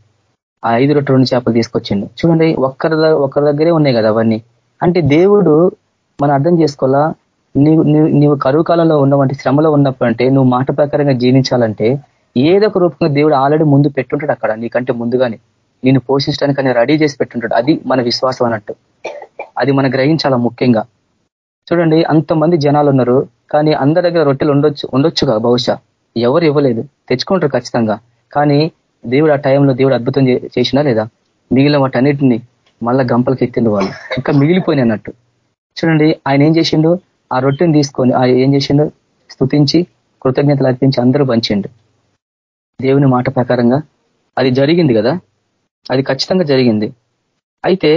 ఆ ఐదు రొట్టె రెండు చేపలు తీసుకొచ్చిండు. చూడండి ఒక్కరి ఒక్కరి దగ్గరే ఉన్నాయి కదా అవన్నీ. అంటే దేవుడు మనం అర్థం చేసుకోవాలా? నీవు నీవు కరువు కాలంలో ఉన్నవంటి శ్రమలో ఉన్నప్పుడు అంటే నువ్వు మాట ప్రకారంగా జీవించాలంటే ఏదో ఒక రూపంగా దేవుడు ఆల్రెడీ ముందు పెట్టుంటాడు అక్కడ నీకంటే ముందుగానే. నేను పోషించడానికి ఆయన రెడీ చేసి పెట్టుంటాడు. అది మన విశ్వాసం అన్నట్టు. అది మన గ్రహించాల ముఖ్యంగా? చూడండి అంతమంది జనాలు ఉన్నారు. కానీ అందరి దగ్గర రొట్టెలు ఉండొచ్చు ఉండొచ్చుగా బహుశా? ఎవరు ఇవ్వలేదు. తెచ్చుకుంటారు ఖచ్చితంగా. కానీ దేవుడు ఆ టైంలో దేవుడు అద్భుతం చేసినా లేదా? మిగిలిన వాటన్నిటిని మళ్ళా గంపలకి ఎత్తిండు వాళ్ళు. ఇంకా మిగిలిపోయిన అన్నట్టు. చూడండి ఆయన ఏం చేసిండు? ఆ రొట్టెని తీసుకొని ఆయన ఏం చేసిండు? స్థుతించి కృతజ్ఞతలు అర్పించి అందరూ పంచిండు. దేవుని మాట ప్రకారంగా. అది జరిగింది కదా? అది ఖచ్చితంగా జరిగింది. అయితే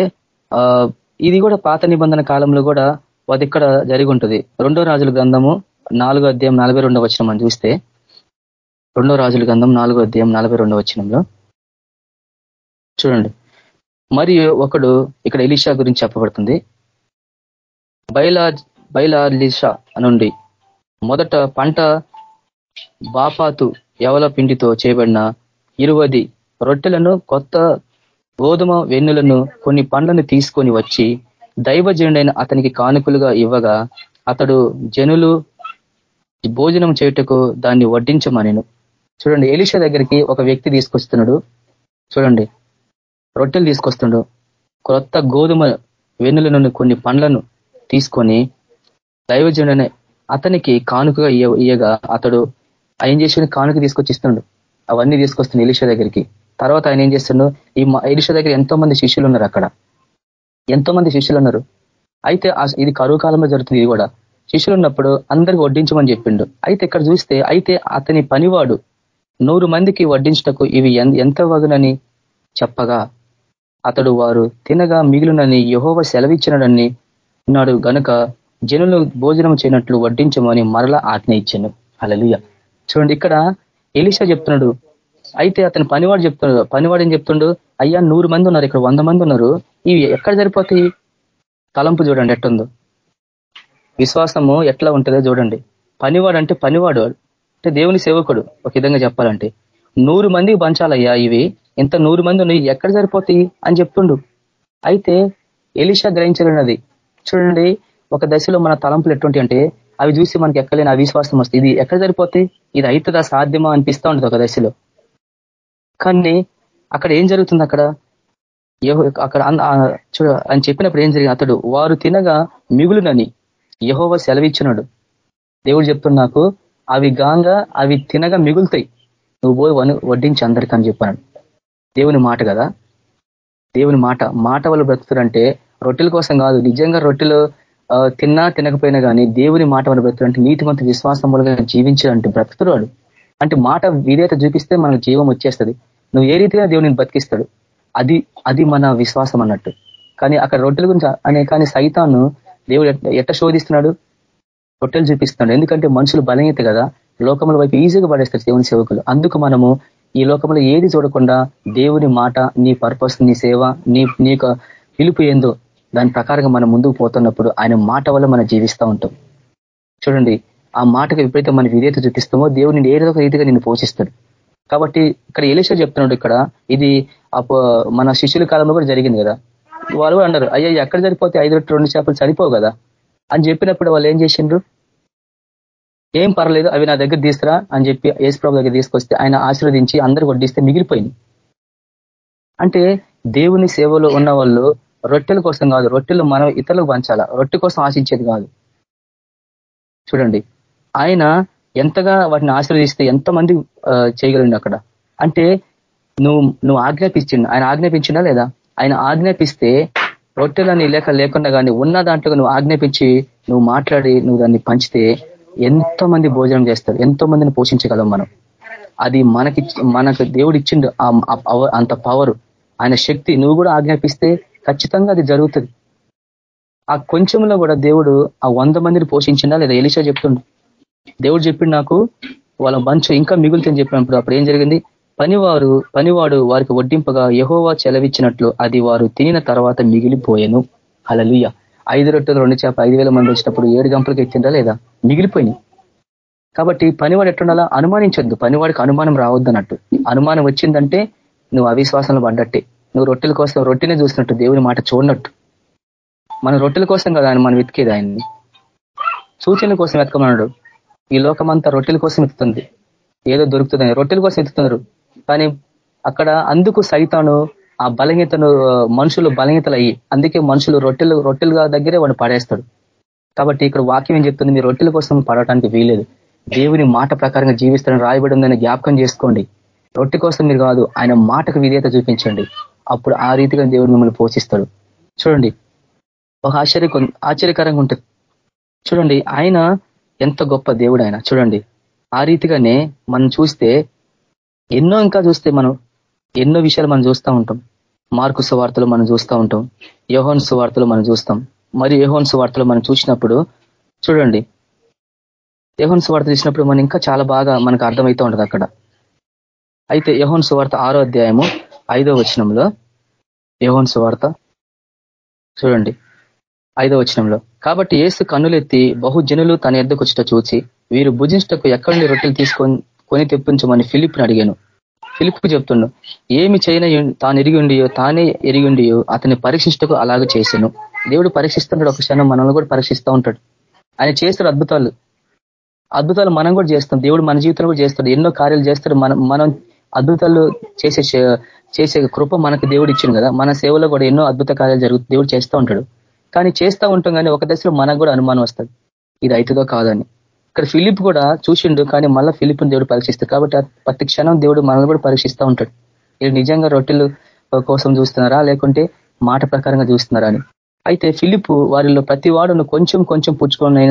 ఇది కూడా పాత నిబంధన కాలంలో కూడా అది ఇక్కడ జరిగి ఉంటుంది రెండో రాజుల గ్రంథము నాలుగో అధ్యాయం నలభై రెండో వచ్చిన మనం చూస్తే రెండో రాజుల గ్రంథం నాలుగో అధ్యాయం నలభై రెండో వచ్చినంలో చూడండి. మరియు ఒకడు ఇక్కడ ఎలిషా గురించి చెప్పబడుతుంది. బైలా బైలాలిషా నుండి మొదట పంట బాపాతు ఎవల పిండితో చేయబడిన ఇరువది రొట్టెలను కొత్త గోధుమ వెన్నులను కొన్ని పండ్లను తీసుకొని వచ్చి దైవజనుడైన అతనికి కానుకలుగా ఇవ్వగా అతడు జనులు భోజనం చేయుటకు దాన్ని వడ్డించమనేను. చూడండి ఎలిషా దగ్గరికి ఒక వ్యక్తి తీసుకొస్తున్నాడు. చూడండి రొట్టెలు తీసుకొస్తుండు కొత్త గోధుమ వెన్నులను కొన్ని పండ్లను తీసుకొని దైవజనుడనే అతనికి కానుకగా ఇయ్యగా అతడు ఏం చేసిన కానుక తీసుకొచ్చి ఇస్తున్నాడు. అవన్నీ తీసుకొస్తున్నాడు ఎలిషా దగ్గరికి. తర్వాత ఆయన ఏం చేస్తున్నాడు ఈ ఎలిషా దగ్గర ఎంతో మంది శిష్యులు ఉన్నారు అక్కడ. ఎంతో మంది శిష్యులు ఉన్నారు. అయితే ఇది కరువు కాలంలో జరుగుతుంది ఇది కూడా. శిష్యులు ఉన్నప్పుడు అందరికి వడ్డించమని చెప్పిండు. అయితే ఇక్కడ చూస్తే అయితే అతని పనివాడు నూరు మందికి వడ్డించటకు ఇవి ఎంత వగునని చెప్పగా అతడు వారు తినగా మిగిలినని యహోవ సెలవిచ్చినడని ఉన్నాడు గనుక జనులు భోజనం చేయనట్లు వడ్డించమని మరలా ఆజ్ఞ ఇచ్చాను. అలలుయ చూడండి ఇక్కడ ఎలిషా చెప్తున్నాడు అయితే అతని పనివాడు చెప్తాడు పనివాడు ఏం చెప్తుండు? అయ్యా నూరు మంది ఉన్నారు ఇక్కడ వంద మంది ఉన్నారు. ఇవి ఎక్కడ సరిపోతాయి తలంపు చూడండి ఎట్టుందో. విశ్వాసము ఎట్లా ఉంటుందో చూడండి. పనివాడు అంటే పనివాడు అంటే దేవుని సేవకుడు ఒక విధంగా చెప్పాలంటే. నూరు మందికి పంచాలయ్యా ఇవి. ఇంత నూరు మంది ఉన్నాయి ఎక్కడ సరిపోతాయి అని చెప్తుండు. అయితే ఎలిషా గ్రహించలేనది. చూడండి ఒక దశలో మన తలంపులు ఎటువంటి అంటే అవి చూసి మనకి ఎక్కలేని అవిశ్వాసం వస్తుంది. ఇది ఎక్కడ సరిపోతాయి ఇది అవుతుందా సాధ్యమా అనిపిస్తూ ఉంటుంది ఒక దశలో. కానీ అక్కడ ఏం జరుగుతుంది అక్కడ? అక్కడ చూడ అని చెప్పినప్పుడు ఏం జరిగింది? అతడు వారు తినగా మిగులునని యహోవ సెలవిచ్చినాడు. దేవుడు చెప్తున్నా నాకు అవి గాంగా అవి తినగా మిగులుతాయి. నువ్వు పోయి వడ్డించి అందరికీ అని చెప్పాను. దేవుని మాట కదా? దేవుని మాట మాట వల్ల బ్రతుకుతారంటే రొట్టెల కోసం కాదు నిజంగా రొట్టెలు తిన్నా తినకపోయినా కానీ దేవుని మాట వల్ల బ్రతుకుతారంటే నీతి మంత విశ్వాసం మూలంగా జీవించాలంటే బ్రతుకుతాడు అంటే మాట విధేయత చూపిస్తే మనకు జీవం వచ్చేస్తుంది. నువ్వు ఏ రీతిగా దేవుని బతికిస్తాడు? అది అది మన విశ్వాసం అన్నట్టు. కానీ అక్కడ రొట్టెల గురించి అనే కానీ సైతాను దేవుడు ఎట్ట శోధిస్తున్నాడు? రొట్టెలు చూపిస్తున్నాడు. ఎందుకంటే మనుషులు బలహీత కదా. లోకముల వైపు ఈజీగా పడేస్తారు దేవుని సేవకులు. అందుకు మనము ఈ లోకంలో ఏది చూడకుండా దేవుని మాట నీ పర్పస్ నీ సేవ నీ నీ పిలుపు ఏందో దాని ప్రకారంగా మనం ముందుకు పోతున్నప్పుడు ఆయన మాట వల్ల మనం జీవిస్తూ ఉంటాం. చూడండి ఆ మాటకు ఎప్పుడైతే మన విధేత చూపిస్తామో దేవుని ఏదో ఒక రీతిగా నిన్ను పోషిస్తాడు. కాబట్టి ఇక్కడ ఎలిషా చెప్తున్నాడు ఇక్కడ ఇది మన శిష్యుల కాలంలో కూడా జరిగింది కదా. వాళ్ళు కూడా అన్నారు అయ్యా ఎక్కడ సరిపోతే ఐదు రెండు చేపలు సరిపోవు కదా? అని చెప్పినప్పుడు వాళ్ళు ఏం చేసిండ్రు? ఏం పర్లేదు అవి నా దగ్గర తీసుకురా అని చెప్పి యేసుప్రభు దగ్గర తీసుకొస్తే ఆయన ఆశీర్వదించి అందరు వడ్డిస్తే మిగిలిపోయింది. అంటే దేవుని సేవలో ఉన్న వాళ్ళు రొట్టెల కోసం కాదు రొట్టెలు మనం ఇతరులకు పంచాలా? రొట్టె కోసం ఆశించేది కాదు. చూడండి ఆయన ఎంతగా వాటిని ఆశీర్వదిస్తే ఎంతమంది చేయగలండి అక్కడ? అంటే నువ్వు నువ్వు ఆజ్ఞాపించిండు. ఆయన ఆజ్ఞాపించినా లేదా? ఆయన ఆజ్ఞాపిస్తే రొట్టెలని లేక లేకుండా కానీ ఉన్న దాంట్లో నువ్వు ఆజ్ఞాపించి నువ్వు మాట్లాడి నువ్వు దాన్ని పంచితే ఎంతో మంది భోజనం చేస్తారు? ఎంతో మందిని పోషించగలం మనం? అది మనకి మనకు దేవుడు ఇచ్చిండు అంత పవర్ ఆయన శక్తి నువ్వు కూడా ఆజ్ఞాపిస్తే ఖచ్చితంగా అది జరుగుతుంది. ఆ కొంచెంలో కూడా దేవుడు ఆ వంద మందిని పోషించిందా లేదా? ఎలిషా చెప్తుండు. దేవుడు చెప్పిండు నాకు వాళ్ళ మంచు ఇంకా మిగులుతుందని చెప్పినప్పుడు అప్పుడు ఏం జరిగింది? పనివారు పనివాడు వారికి వడ్డింపగా యహోవా చెలవిచ్చినట్లు అది వారు తినిన తర్వాత మిగిలిపోయాను. అలలుయ్య ఐదు రొట్టెలు రెండు చేప ఐదు వేల మంది వచ్చినప్పుడు ఏడు గంపలకు ఎత్తిందా లేదా? మిగిలిపోయినాయి. కాబట్టి పనివాడు ఎట్టుండాలా అనుమానించొద్దు. పనివాడికి అనుమానం రావద్దన్నట్టు. అనుమానం వచ్చిందంటే నువ్వు అవిశ్వాసంలో పడ్డట్టే. నువ్వు రొట్టెల కోసం రొట్టెనే చూసినట్టు దేవుని మాట చూడనట్టు. మన రొట్టెల కోసం కదా ఆయన మనం వెతికేది ఆయన్ని. సూచనల కోసం వెతకమన్నాడు. ఈ లోకమంతా రొట్టెల కోసం ఎత్తుతుంది. ఏదో దొరుకుతుందని. రొట్టెల కోసం ఎత్తుతున్నారు. కానీ అక్కడ అందుకు సైతాను ఆ బలహీతను మనుషులు బలహీతలు అయ్యి అందుకే మనుషులు రొట్టెలు రొట్టెలుగా దగ్గరే వాడు పడేస్తాడు. కాబట్టి ఇక్కడ వాక్యం ఏం చెప్తుంది? మీరు రొట్టెల కోసం పడటానికి వీలేదు దేవుని మాట ప్రకారంగా జీవిస్తారని రాయబడి ఉందని జ్ఞాపకం చేసుకోండి. రొట్టె కోసం మీరు కాదు ఆయన మాటకు విధేయత చూపించండి. అప్పుడు ఆ రీతిగా దేవుడు మిమ్మల్ని పోషిస్తాడు. చూడండి. ఒక ఆశ్చర్య ఆశ్చర్యకరంగా ఉంటుంది. చూడండి ఆయన ఎంత గొప్ప దేవుడు ఆయన చూడండి ఆ రీతిగానే మనం చూస్తే ఎన్నో ఇంకా చూస్తే మనం ఎన్నో విషయాలు మనం చూస్తూ ఉంటాం. మార్కు సువార్తలు మనం చూస్తూ ఉంటాం. యోహోన్ సువార్తలు మనం చూస్తాం. మరియు యోహోన్ సువార్తలు మనం చూసినప్పుడు చూడండి యహోన్ సువార్త చూసినప్పుడు మనం ఇంకా చాలా బాగా మనకు అర్థమవుతూ ఉంటుంది అక్కడ. అయితే యహోన్ సువార్త ఆరో అధ్యాయము ఐదో వచనంలో యహోన్ సువార్త చూడండి. ఐదో వచనంలో కాబట్టి ఏసు కన్నులెత్తి బహుజనులు తన ఎద్దకొచ్చుట చూచి వీరు భుజించటకు ఎక్కడి రొట్టెలు తీసుకొని కొని తెప్పించమని ఫిలిప్ని అడిగాను. ఫిలిప్ చెప్తుండు ఏమి చేయన తాను ఎరిగి ఉండియో తానే ఎరిగి ఉండియో అతన్ని పరీక్షించటకు అలాగే చేశాను దేవుడు పరీక్షిస్తుంటాడు ఒక క్షణం మనల్ని కూడా పరీక్షిస్తూ ఉంటాడు. ఆయన చేస్తాడు అద్భుతాలు. అద్భుతాలు మనం కూడా చేస్తాం. దేవుడు మన జీవితంలో కూడా చేస్తాడు. ఎన్నో కార్యాలు చేస్తాడు. మనం మనం అద్భుతాలు చేసే చేసే కృప మనకు దేవుడు ఇచ్చింది కదా. మన సేవలో కూడా ఎన్నో అద్భుత కార్యాలు జరుగుతుంది దేవుడు చేస్తూ ఉంటాడు. కానీ చేస్తూ ఉంటాం కానీ ఒక దశలో మనకు కూడా అనుమానం వస్తుంది. ఇది అవుతుందో కాదని. ఇక్కడ ఫిలిప్ కూడా చూసిండు కానీ మళ్ళీ ఫిలిప్ని దేవుడు పరీక్షిస్తాడు కాబట్టి ప్రతి క్షణం దేవుడు మనల్ని కూడా పరీక్షిస్తూ ఉంటాడు. ఇది నిజంగా రొట్టెలు కోసం చూస్తున్నారా? లేకుంటే మాట ప్రకారంగా చూస్తున్నారా అని. అయితే ఫిలిప్ వారిలో ప్రతి వాడును కొంచెం కొంచెం పుచ్చుకొని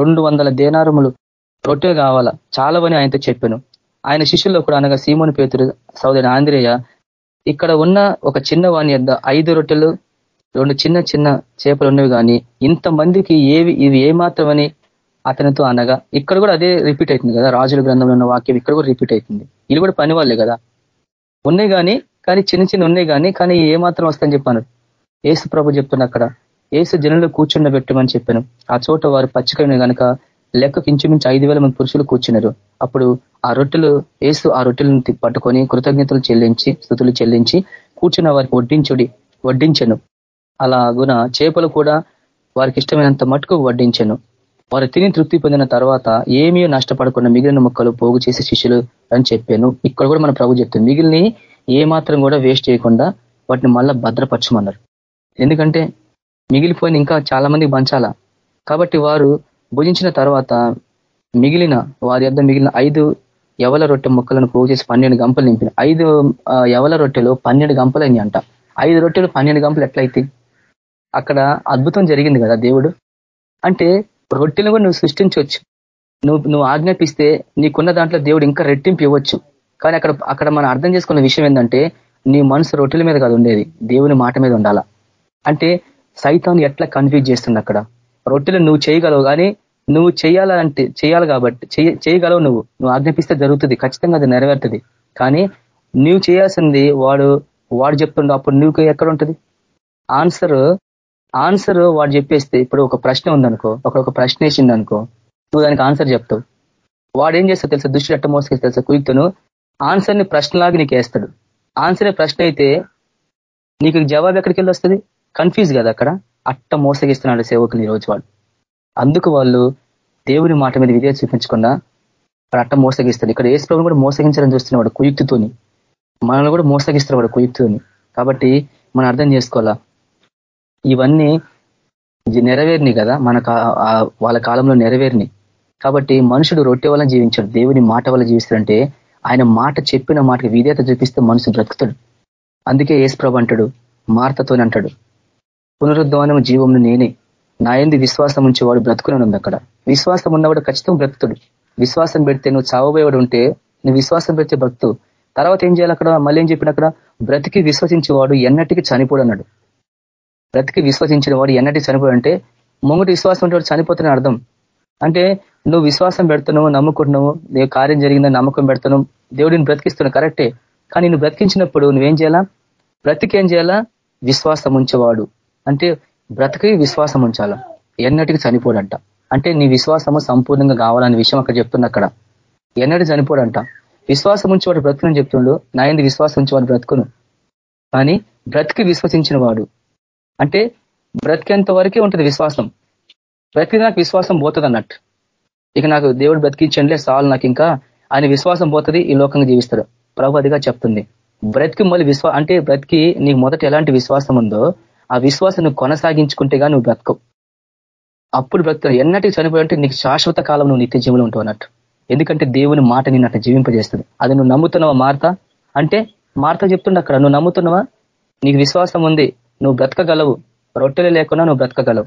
రెండు వందల దేనారములు రొట్టెలు కావాలా? చాలవని ఆయనతో చెప్పాను. ఆయన శిష్యుల్లో కూడా అనగా సీమోని పేతురు సోదరి ఆంధ్రేయ ఇక్కడ ఉన్న ఒక చిన్న వాణి యొద్ ఐదు రొట్టెలు రెండు చిన్న చిన్న చేపలు ఉన్నవి కానీ ఇంతమందికి ఏవి ఇవి ఏమాత్రమని అతనితో అనగా ఇక్కడ కూడా అదే రిపీట్ అవుతుంది కదా రాజుల గ్రంథంలో ఉన్న వాక్యం ఇక్కడ కూడా రిపీట్ అవుతుంది. వీళ్ళు కూడా పని వాళ్ళే కదా. ఉన్నాయి కానీ కానీ చిన్న చిన్న ఉన్నాయి కానీ కానీ ఏమాత్రం వస్తాయని చెప్పాను. ఏసు ప్రభు చెప్తున్నా అక్కడ ఏసు జనంలో కూర్చుండబెట్టమని చెప్పాను. ఆ చోట వారు పచ్చికైన కనుక లెక్కకు ఇంచుమించు ఐదు వేల మంది పురుషులు కూర్చున్నారు. అప్పుడు ఆ రొట్టెలు ఏసు ఆ రొట్టెలను పట్టుకొని కృతజ్ఞతలు చెల్లించి స్థుతులు చెల్లించి కూర్చున్న వారికి వడ్డించుడి వడ్డించను. అలాగున చేపలు కూడా వారికి ఇష్టమైనంత మటుకు వడ్డించను. వారు తిని తృప్తి పొందిన తర్వాత ఏమీ నష్టపడకుండా మిగిలిన మొక్కలు పోగు చేసి శిష్యులు అని చెప్పాను. ఇక్కడ కూడా మన ప్రభు చెప్తుంది మిగిలిని ఏమాత్రం కూడా వేస్ట్ చేయకుండా వాటిని మళ్ళా భద్రపరచమన్నారు. ఎందుకంటే మిగిలిపోయిన ఇంకా చాలా మంది పంచాలా? కాబట్టి వారు భుజించిన తర్వాత మిగిలిన వారి యొద్ మిగిలిన ఐదు ఎవల రొట్టె ముక్కలను పోగు చేసి పన్నెండు గంపలు నింపిన. ఐదు ఎవల రొట్టెలు పన్నెండు గంపలు అంట ఐదు రొట్టెలు పన్నెండు గంపలు ఎట్లయితే అక్కడ అద్భుతం జరిగింది కదా దేవుడు? అంటే రొట్టెలు కూడా నువ్వు సృష్టించవచ్చు. నువ్వు నువ్వు ఆజ్ఞాపిస్తే నీకున్న దాంట్లో దేవుడు ఇంకా రెట్టింపు ఇవ్వచ్చు. కానీ అక్కడ అక్కడ మనం అర్థం చేసుకున్న విషయం ఏంటంటే నీ మనసు రొట్టెల మీద కాదు ఉండేది. దేవుని మాట మీద ఉండాలా? అంటే సైతాన్ని ఎట్లా కన్ఫ్యూజ్ చేస్తుంది అక్కడ? రొట్టెలు నువ్వు చేయగలవు కానీ నువ్వు చేయాలంటే చేయాలి కాబట్టి చేయగలవు నువ్వు. నువ్వు ఆజ్ఞాపిస్తే జరుగుతుంది. ఖచ్చితంగా అది నెరవేరుతుంది. కానీ నువ్వు చేయాల్సింది వాడు వాడు చెప్తుండో అప్పుడు నువ్వు ఎక్కడ ఉంటుంది? ఆన్సర్ ఆన్సర్ వాడు చెప్పేస్తే ఇప్పుడు ఒక ప్రశ్న ఉందనుకో ఒక ఒక ప్రశ్న వేసింది అనుకో నువ్వు దానికి ఆన్సర్ చెప్తావు. వాడు ఏం చేస్తావు తెలుసా? దుష్టి అట్ట మోసకి తెలుసా? కుయుక్తును ఆన్సర్ని ప్రశ్నలాగా నీకు వేస్తాడు. ఆన్సర్ ప్రశ్న అయితే నీకు జవాబు ఎక్కడికి వెళ్ళి వస్తుంది? కన్ఫ్యూజ్ కదా అక్కడ? అట్ట మోసగిస్తున్నాడు సేవకుని ఈరోజు వాడు. అందుకు వాళ్ళు దేవుని మాట మీద విధేయ చూపించకుండా అట్ట మోసగిస్తాడు. ఇక్కడ ఏసు ప్రభు కూడా మోసగించాలని చూస్తున్నాడు కుయుక్తితోని. మనల్ని కూడా మోసగిస్తున్నాడు కుయుక్తితోని. కాబట్టి మనం అర్థం చేసుకోవాలా? ఇవన్నీ నెరవేరిని కదా. మన వాళ్ళ కాలంలో నెరవేరిని కాబట్టి మనుషుడు రొట్టె వల్ల జీవించాడు. దేవుని మాట వల్ల జీవిస్తాడంటే ఆయన మాట చెప్పిన మాటకి విధేత చూపిస్తే మనుషుడు బ్రతుకుతాడు. అందుకే ఏసుప్రభు అంటాడు మార్తతోని అంటాడు. పునరుద్ధానం జీవంను నేనే. నా ఎందు విశ్వాసం ఉంచేవాడు బ్రతుకునే ఉంది అక్కడ. విశ్వాసం ఉన్నవాడు ఖచ్చితంగా బ్రతుకుతాడు. విశ్వాసం పెడితే నువ్వు చావబోయేవాడు ఉంటే నువ్వు విశ్వాసం పెడితే బ్రతుకు తర్వాత ఏం చేయాలి అక్కడ? మళ్ళీ ఏం చెప్పిన అక్కడ? బ్రతికి విశ్వసించేవాడు ఎన్నటికి చనిపోడు అన్నాడు బ్రతికి విశ్వసించిన వాడు ఎన్నటికి చనిపోడు ముంగటి విశ్వాసం ఉంటే చనిపోతున్న అర్థం. అంటే నువ్వు విశ్వాసం పెడుతున్నావు నమ్ముకుంటున్నావు నీ కార్యం జరిగిందని నమ్మకం పెడుతున్నావు దేవుడిని బ్రతికిస్తున్నావు కరెక్టే. కానీ నువ్వు బ్రతికించినప్పుడు నువ్వేం చేయాలా? బ్రతికేం చేయాలా? విశ్వాసం ఉంచేవాడు. అంటే బ్రతికి విశ్వాసం ఉంచాలా? ఎన్నటికి చనిపోడంట. అంటే నీ విశ్వాసము సంపూర్ణంగా కావాలనే విషయం అక్కడ చెప్తున్నా అక్కడ. ఎన్నటి చనిపోడంట? విశ్వాసం ఉంచేవాడు బ్రతుకుని చెప్తుండు నా ఎందు విశ్వాసం ఉంచేవాడు బ్రతుకును? కానీ బ్రతికి విశ్వసించిన వాడు అంటే బ్రతికేంత వరకే ఉంటుంది విశ్వాసం. బ్రతికి నాకు విశ్వాసం పోతుంది అన్నట్టు. ఇక నాకు దేవుడు బ్రతికించండిలే సాల్ నాకు ఇంకా. ఆయన విశ్వాసం పోతుంది ఈ లోకంగా జీవిస్తాడు. ప్రభు అదిగా చెప్తుంది. బ్రతికి మళ్ళీ విశ్వా అంటే బ్రతికి నీకు మొదట ఎలాంటి విశ్వాసం ఉందో ఆ విశ్వాసం నువ్వు కొనసాగించుకుంటేగా నువ్వు బ్రతకవు. అప్పుడు బ్రతుకు ఎన్నటికి చనిపోయింటే నీకు శాశ్వత కాలం నువ్వు నిత్య జీవులు ఉంటావు అన్నట్టు. ఎందుకంటే దేవుని మాట నేను అట్లా జీవింపజేస్తుంది. అది నువ్వు నమ్ముతున్నావా మార్త? అంటే మార్త చెప్తుండ అక్కడ. నువ్వు నమ్ముతున్నావా? నీకు విశ్వాసం ఉంది. నువ్వు బ్రతకగలవు. రొట్టెలు లేకుండా నువ్వు బ్రతకగలవు.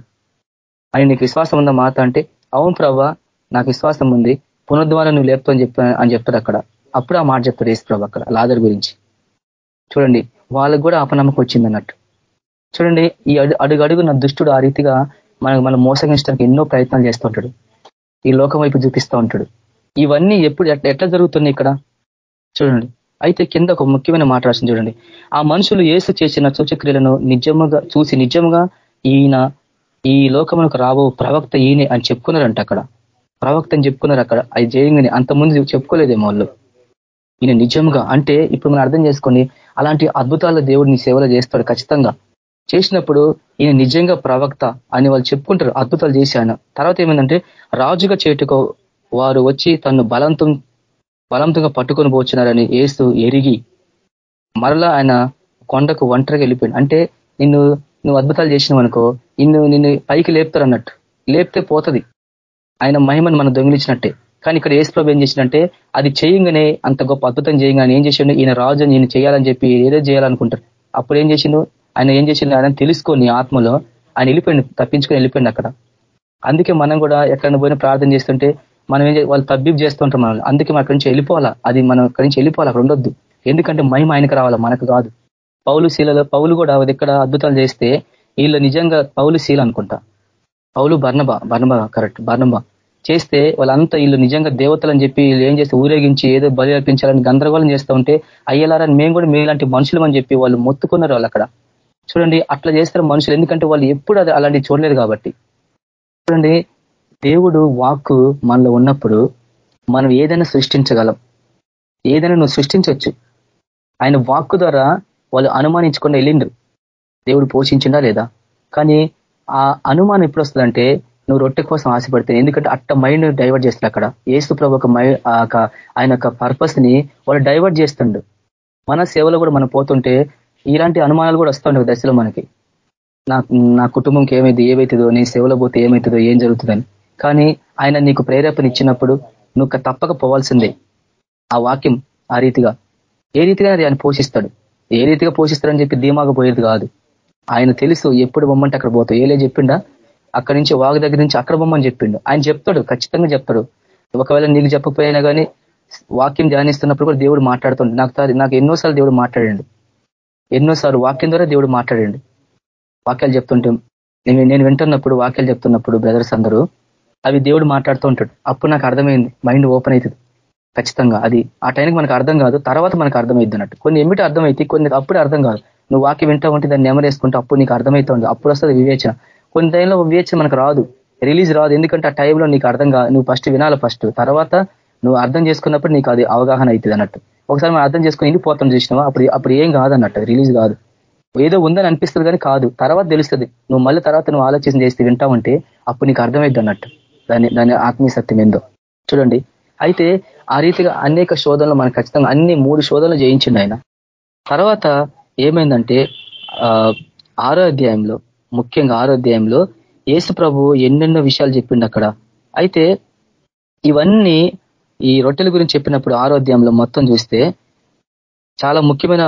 అని నీకు విశ్వాసం ఉందా మాత అంటే అవును ప్రవ్వా నాకు విశ్వాసం ఉంది. పునరుద్వారం నువ్వు లేపుతో అని చెప్తా అని చెప్తాడు అక్కడ. అప్పుడు ఆ మాట చెప్తాడు ఏసు ప్రభు అక్కడ లాదర్ గురించి. చూడండి వాళ్ళకు కూడా అపనమ్మకం వచ్చింది అన్నట్టు. చూడండి ఈ అడుగు అడుగు నా దుష్టుడు ఆ రీతిగా మనకు మనం మోసగించడానికి ఎన్నో ప్రయత్నాలు చేస్తూ ఉంటాడు. ఈ లోకం వైపు చూపిస్తూ ఉంటాడు. ఇవన్నీ ఎప్పుడు ఎట్లా జరుగుతున్నాయి ఇక్కడ? చూడండి. అయితే కింద ఒక ముఖ్యమైన మాట రాసింది చూడండి. ఆ మనుషులు ఏసు చేసిన సూచక్రియలను నిజముగా చూసి నిజముగా ఈయన ఈ లోకమునకు రాబో ప్రవక్త ఈయనే అని చెప్పుకున్నారంట అక్కడ. ప్రవక్త అని చెప్పుకున్నారు అక్కడ. అది చేయంగానే అంతకుముందు చెప్పుకోలేదేమో వాళ్ళు. ఈయన నిజంగా అంటే ఇప్పుడు మనం అర్థం చేసుకోండి అలాంటి అద్భుతాలు దేవుడు నీ సేవలు చేస్తాడు ఖచ్చితంగా. చేసినప్పుడు ఈయన నిజంగా ప్రవక్త అని వాళ్ళు చెప్పుకుంటారు అద్భుతాలు చేసి ఆయన. తర్వాత ఏమైందంటే రాజుగా చేటుకో వారు వచ్చి తను బలంతం బలంతంగా పట్టుకొని పోచున్నారని ఏసు ఎరిగి మరలా ఆయన కొండకు ఒంటరిగా వెళ్ళిపోయింది అంటే నిన్ను నువ్వు అద్భుతాలు చేసినావు అనుకో నిన్ను నిన్ను పైకి లేపుతారు అన్నట్టు. లేపితే పోతుంది. ఆయన మహిమను మనం దొంగిలించినట్టే. కానీ ఇక్కడ ఏసు ప్రభు ఏం చేసినంటే అది చేయంగానే అంత గొప్ప అద్భుతం చేయగానే ఏం చేసిండు? ఈయన రాజు నేను చేయాలని చెప్పి ఏదో చేయాలనుకుంటారు. అప్పుడు ఏం చేసిండు? ఆయన ఏం చేసిండు? ఆయన తెలుసుకొని ఆత్మలో ఆయన వెళ్ళిపోయింది తప్పించుకొని వెళ్ళిపోయింది అక్కడ. అందుకే మనం కూడా ఎక్కడైనా పోయిన ప్రార్థన చేస్తుంటే మనం ఏం వాళ్ళు తబ్బిబ్ చేస్తుంటాం మనం అందుకే మన అక్కడి నుంచి వెళ్ళిపోవాలా? అది మనం అక్కడి నుంచి వెళ్ళిపోవాలి అక్కడ ఉండొద్దు. ఎందుకంటే మహిమ ఆయనకు రావాలా? మనకు కాదు. పౌలు శీలలో పౌలు కూడా ఎక్కడ అద్భుతాలు చేస్తే వీళ్ళు నిజంగా పౌలు శీల అనుకుంటా. Paul Barnabas Barnabas correct Barnabas చేస్తే వాళ్ళంతా వీళ్ళు నిజంగా దేవతలు అని చెప్పి వీళ్ళు ఏం చేస్తే ఊరేగించి ఏదో బలి అర్పించాలని గందరగోళం చేస్తూ ఉంటే అయ్యలారని మేము కూడా మీలాంటి మనుషులు అని చెప్పి వాళ్ళు మొత్తుకున్నారు వాళ్ళు అక్కడ. చూడండి అట్లా చేస్తారు మనుషులు. ఎందుకంటే వాళ్ళు ఎప్పుడు అది అలాంటివి చూడలేదు కాబట్టి. చూడండి దేవుడు వాక్కు మనలో ఉన్నప్పుడు మనం ఏదైనా సృష్టించగలం. ఏదైనా నువ్వు సృష్టించవచ్చు. ఆయన వాక్కు ద్వారా వాళ్ళు అనుమానించకుండా వెళ్ళిండ్రు. దేవుడు పోషించిందా లేదా? కానీ ఆ అనుమానం ఎప్పుడు వస్తుందంటే నువ్వు రొట్టె కోసం ఆశపడితే ఎందుకంటే అట్ట మైండ్ డైవర్ట్ చేస్తాడు అక్కడ. ఏసు ప్రభు ఒక ఆయన యొక్క పర్పస్ని వాళ్ళు డైవర్ట్ చేస్తుండు మన సేవలో కూడా మనం పోతుంటే ఇలాంటి అనుమానాలు కూడా వస్తుండే దశలో మనకి. నా నా కుటుంబంకి ఏమైంది ఏమవుతుందో నీ సేవలో పోతే ఏమవుతుందో ఏం జరుగుతుందని. కానీ ఆయన నీకు ప్రేరేపణ ఇచ్చినప్పుడు నువ్వు తప్పక పోవాల్సిందే. ఆ వాక్యం ఆ రీతిగా ఏ రీతిగా అది ఆయన పోషిస్తాడు? ఏ రీతిగా పోషిస్తాడని చెప్పి ధీమాగా పోయేది కాదు. ఆయన తెలుసు ఎప్పుడు బొమ్మంటే అక్కడ పోతావు. ఏలే చెప్పిండా? అక్కడి నుంచి వాగు దగ్గర నుంచి అక్కడ బొమ్మని చెప్పిండు. ఆయన చెప్తాడు ఖచ్చితంగా చెప్తాడు. ఒకవేళ నీకు చెప్పకపోయినా కానీ వాక్యం ధ్యానిస్తున్నప్పుడు కూడా దేవుడు మాట్లాడుతుండే. నాకు నాకు ఎన్నోసార్లు దేవుడు మాట్లాడండి. ఎన్నోసార్లు వాక్యం ద్వారా దేవుడు మాట్లాడండి. వాక్యాలు చెప్తుంటే నేను నేను వింటున్నప్పుడు వాక్యాలు చెప్తున్నప్పుడు బ్రదర్స్ అందరూ అవి దేవుడు మాట్లాడుతూ ఉంటాడు. అప్పుడు నాకు అర్థమైంది మైండ్ ఓపెన్ అవుతుంది. ఖచ్చితంగా అది ఆ టైంకి మనకు అర్థం కాదు తర్వాత మనకు అర్థమైద్ది అన్నట్టు. కొన్ని ఏమిటి అర్థమైతే కొన్ని అప్పుడు అర్థం కాదు. నువ్వు వాకి వింటా ఉంటే దాన్ని నెమరేసుకుంటే అప్పుడు నీకు అర్థమవుతుంది అప్పుడు వస్తుంది వివేచన. కొన్ని టైంలో వివేచన మనకు రాదు. రిలీజ్ రాదు. ఎందుకంటే ఆ టైంలో నీకు అర్థం కాదు. నువ్వు ఫస్ట్ వినాలి ఫస్ట్. తర్వాత నువ్వు అర్థం చేసుకున్నప్పుడు నీకు అది అవగాహన అవుతుంది అన్నట్టు. ఒకసారి మనం అర్థం చేసుకుని వెళ్ళిపోతాం చూసినావా? అప్పుడు అప్పుడు ఏం కాదన్నట్టు రిలీజ్ కాదు. ఏదో ఉందని అనిపిస్తుంది కానీ కాదు. తర్వాత తెలుస్తుంది. నువ్వు మళ్ళీ తర్వాత నువ్వు ఆలోచన చేస్తే వింటావంటే అప్పుడు నీకు అర్థమైద్ది అన్నట్టు. దాని దాని ఆత్మీయ సత్యం ఏందో. చూడండి. అయితే ఆ రీతిగా అనేక శోధనలు మనకు ఖచ్చితంగా అన్ని మూడు శోధనలు జయించింది ఆయన. తర్వాత ఏమైందంటే ఆరో అధ్యాయంలో ముఖ్యంగా ఆరో అధ్యాయంలో యేసు ప్రభు ఎన్నెన్నో విషయాలు చెప్పిండు అక్కడ. అయితే ఇవన్నీ ఈ రొట్టెల గురించి చెప్పినప్పుడు ఆరోగ్యంలో మొత్తం చూస్తే చాలా ముఖ్యమైన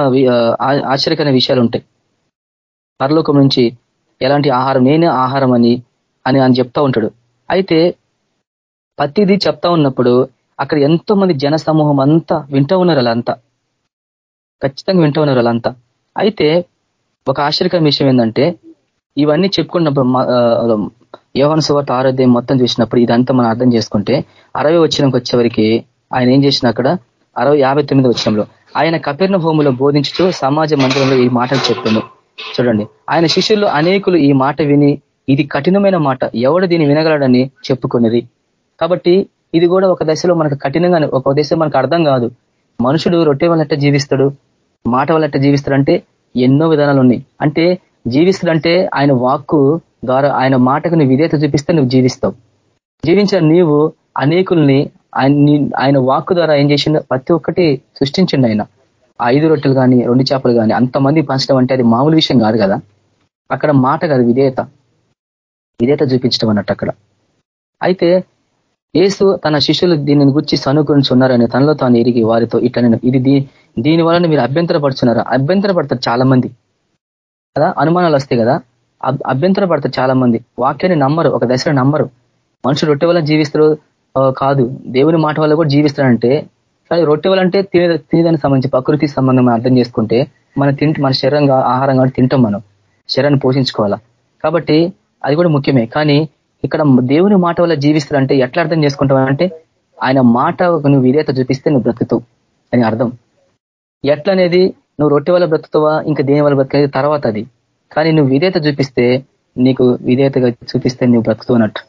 ఆశ్చర్యకరమైన విషయాలు ఉంటాయి. పరలోకం నుంచి ఎలాంటి ఆహారం నేనే ఆహారం అని అని అని చెప్తా ఉంటాడు. అయితే ప్రతిదీ చెప్తా ఉన్నప్పుడు అక్కడ ఎంతో మంది జన సమూహం అంతా వింటూ ఉన్నారు అంతా ఖచ్చితంగా వింటూ ఉన్నారు వాళ్ళంతా. అయితే ఒక ఆశ్చర్యకర విషయం ఏంటంటే ఇవన్నీ చెప్పుకున్నప్పుడు యోహన్ సువార్త ఆరోగ్యం మొత్తం చూసినప్పుడు ఇదంతా మనం అర్థం చేసుకుంటే అరవై వచ్చినకి వచ్చేవరికి ఆయన ఏం చేసిన అక్కడ? అరవై యాభై తొమ్మిది వచ్చినంలో ఆయన కపిర్ణ భూములో బోధించుతూ సమాజ మందిరంలో ఈ మాటలు చెప్పిండు చూడండి ఆయన శిష్యుల్లో అనేకులు ఈ మాట విని ఇది కఠినమైన మాట. ఎవడు దీన్ని వినగలడని చెప్పుకునేది. కాబట్టి ఇది కూడా ఒక దశలో మనకు కఠినంగా ఒక దశ మనకు అర్థం కాదు. మనుషుడు రొట్టె వల్లట జీవిస్తాడు మాట వల్లట జీవిస్తాడంటే ఎన్నో విధానాలు ఉన్నాయి అంటే జీవిస్తాడంటే ఆయన వాక్కు ద్వారా ఆయన మాటకు నువ్వు విధేత చూపిస్తే నువ్వు జీవిస్తావు. జీవించిన నీవు అనేకుల్ని ఆయన ఆయన వాక్కు ద్వారా ఏం చేసిండు? ప్రతి ఒక్కటి సృష్టించిండు ఆయన. ఐదు రొట్టెలు కానీ రెండు చేపలు కానీ అంతమంది పంచడం అంటే అది మామూలు విషయం కాదు కదా. అక్కడ మాట కాదు విధేయత. విధేత చూపించడం అన్నట్టు అక్కడ. అయితే ఏసు తన శిష్యులు దీనిని గుర్చి సనుగుంచున్నారని తనలో తాను ఎరిగి వారితో ఇట్లా నేను ఇది దీని వలన మీరు అభ్యంతరపడుచున్నారు? అభ్యంతరపడతారు చాలా మంది కదా? అనుమానాలు వస్తాయి కదా? అభ్యంతర పడతారు చాలా మంది వాక్యాన్ని నమ్మరు ఒక దశలో నమ్మరు. మనుషులు రొట్టె వల్ల జీవిస్తారు కాదు. దేవుని మాట వల్ల కూడా జీవిస్తారంటే కానీ రొట్టె వల్ల అంటే తినే తినేదానికి సంబంధించి ప్రకృతి సంబంధం అర్థం చేసుకుంటే మనం తింటే మన శరీరంగా ఆహారం కాబట్టి తింటాం మనం. శరీరాన్ని పోషించుకోవాలా? కాబట్టి అది కూడా ముఖ్యమే. కానీ ఇక్కడ దేవుని మాట వల్ల జీవిస్తారంటే ఎట్లా అర్థం చేసుకుంటావు అంటే ఆయన మాట నువ్వు విధేత చూపిస్తే నువ్వు బ్రతుకుతావు అని అర్థం. ఎట్లనేది? నువ్వు రొట్టె వల్ల బ్రతుకుతావా? ఇంకా దేని వల్ల బ్రతికేది? తర్వాత అది. కానీ నువ్వు విధేత చూపిస్తే నీకు విధేయతగా చూపిస్తే నువ్వు బ్రతుకుతున్నట్టు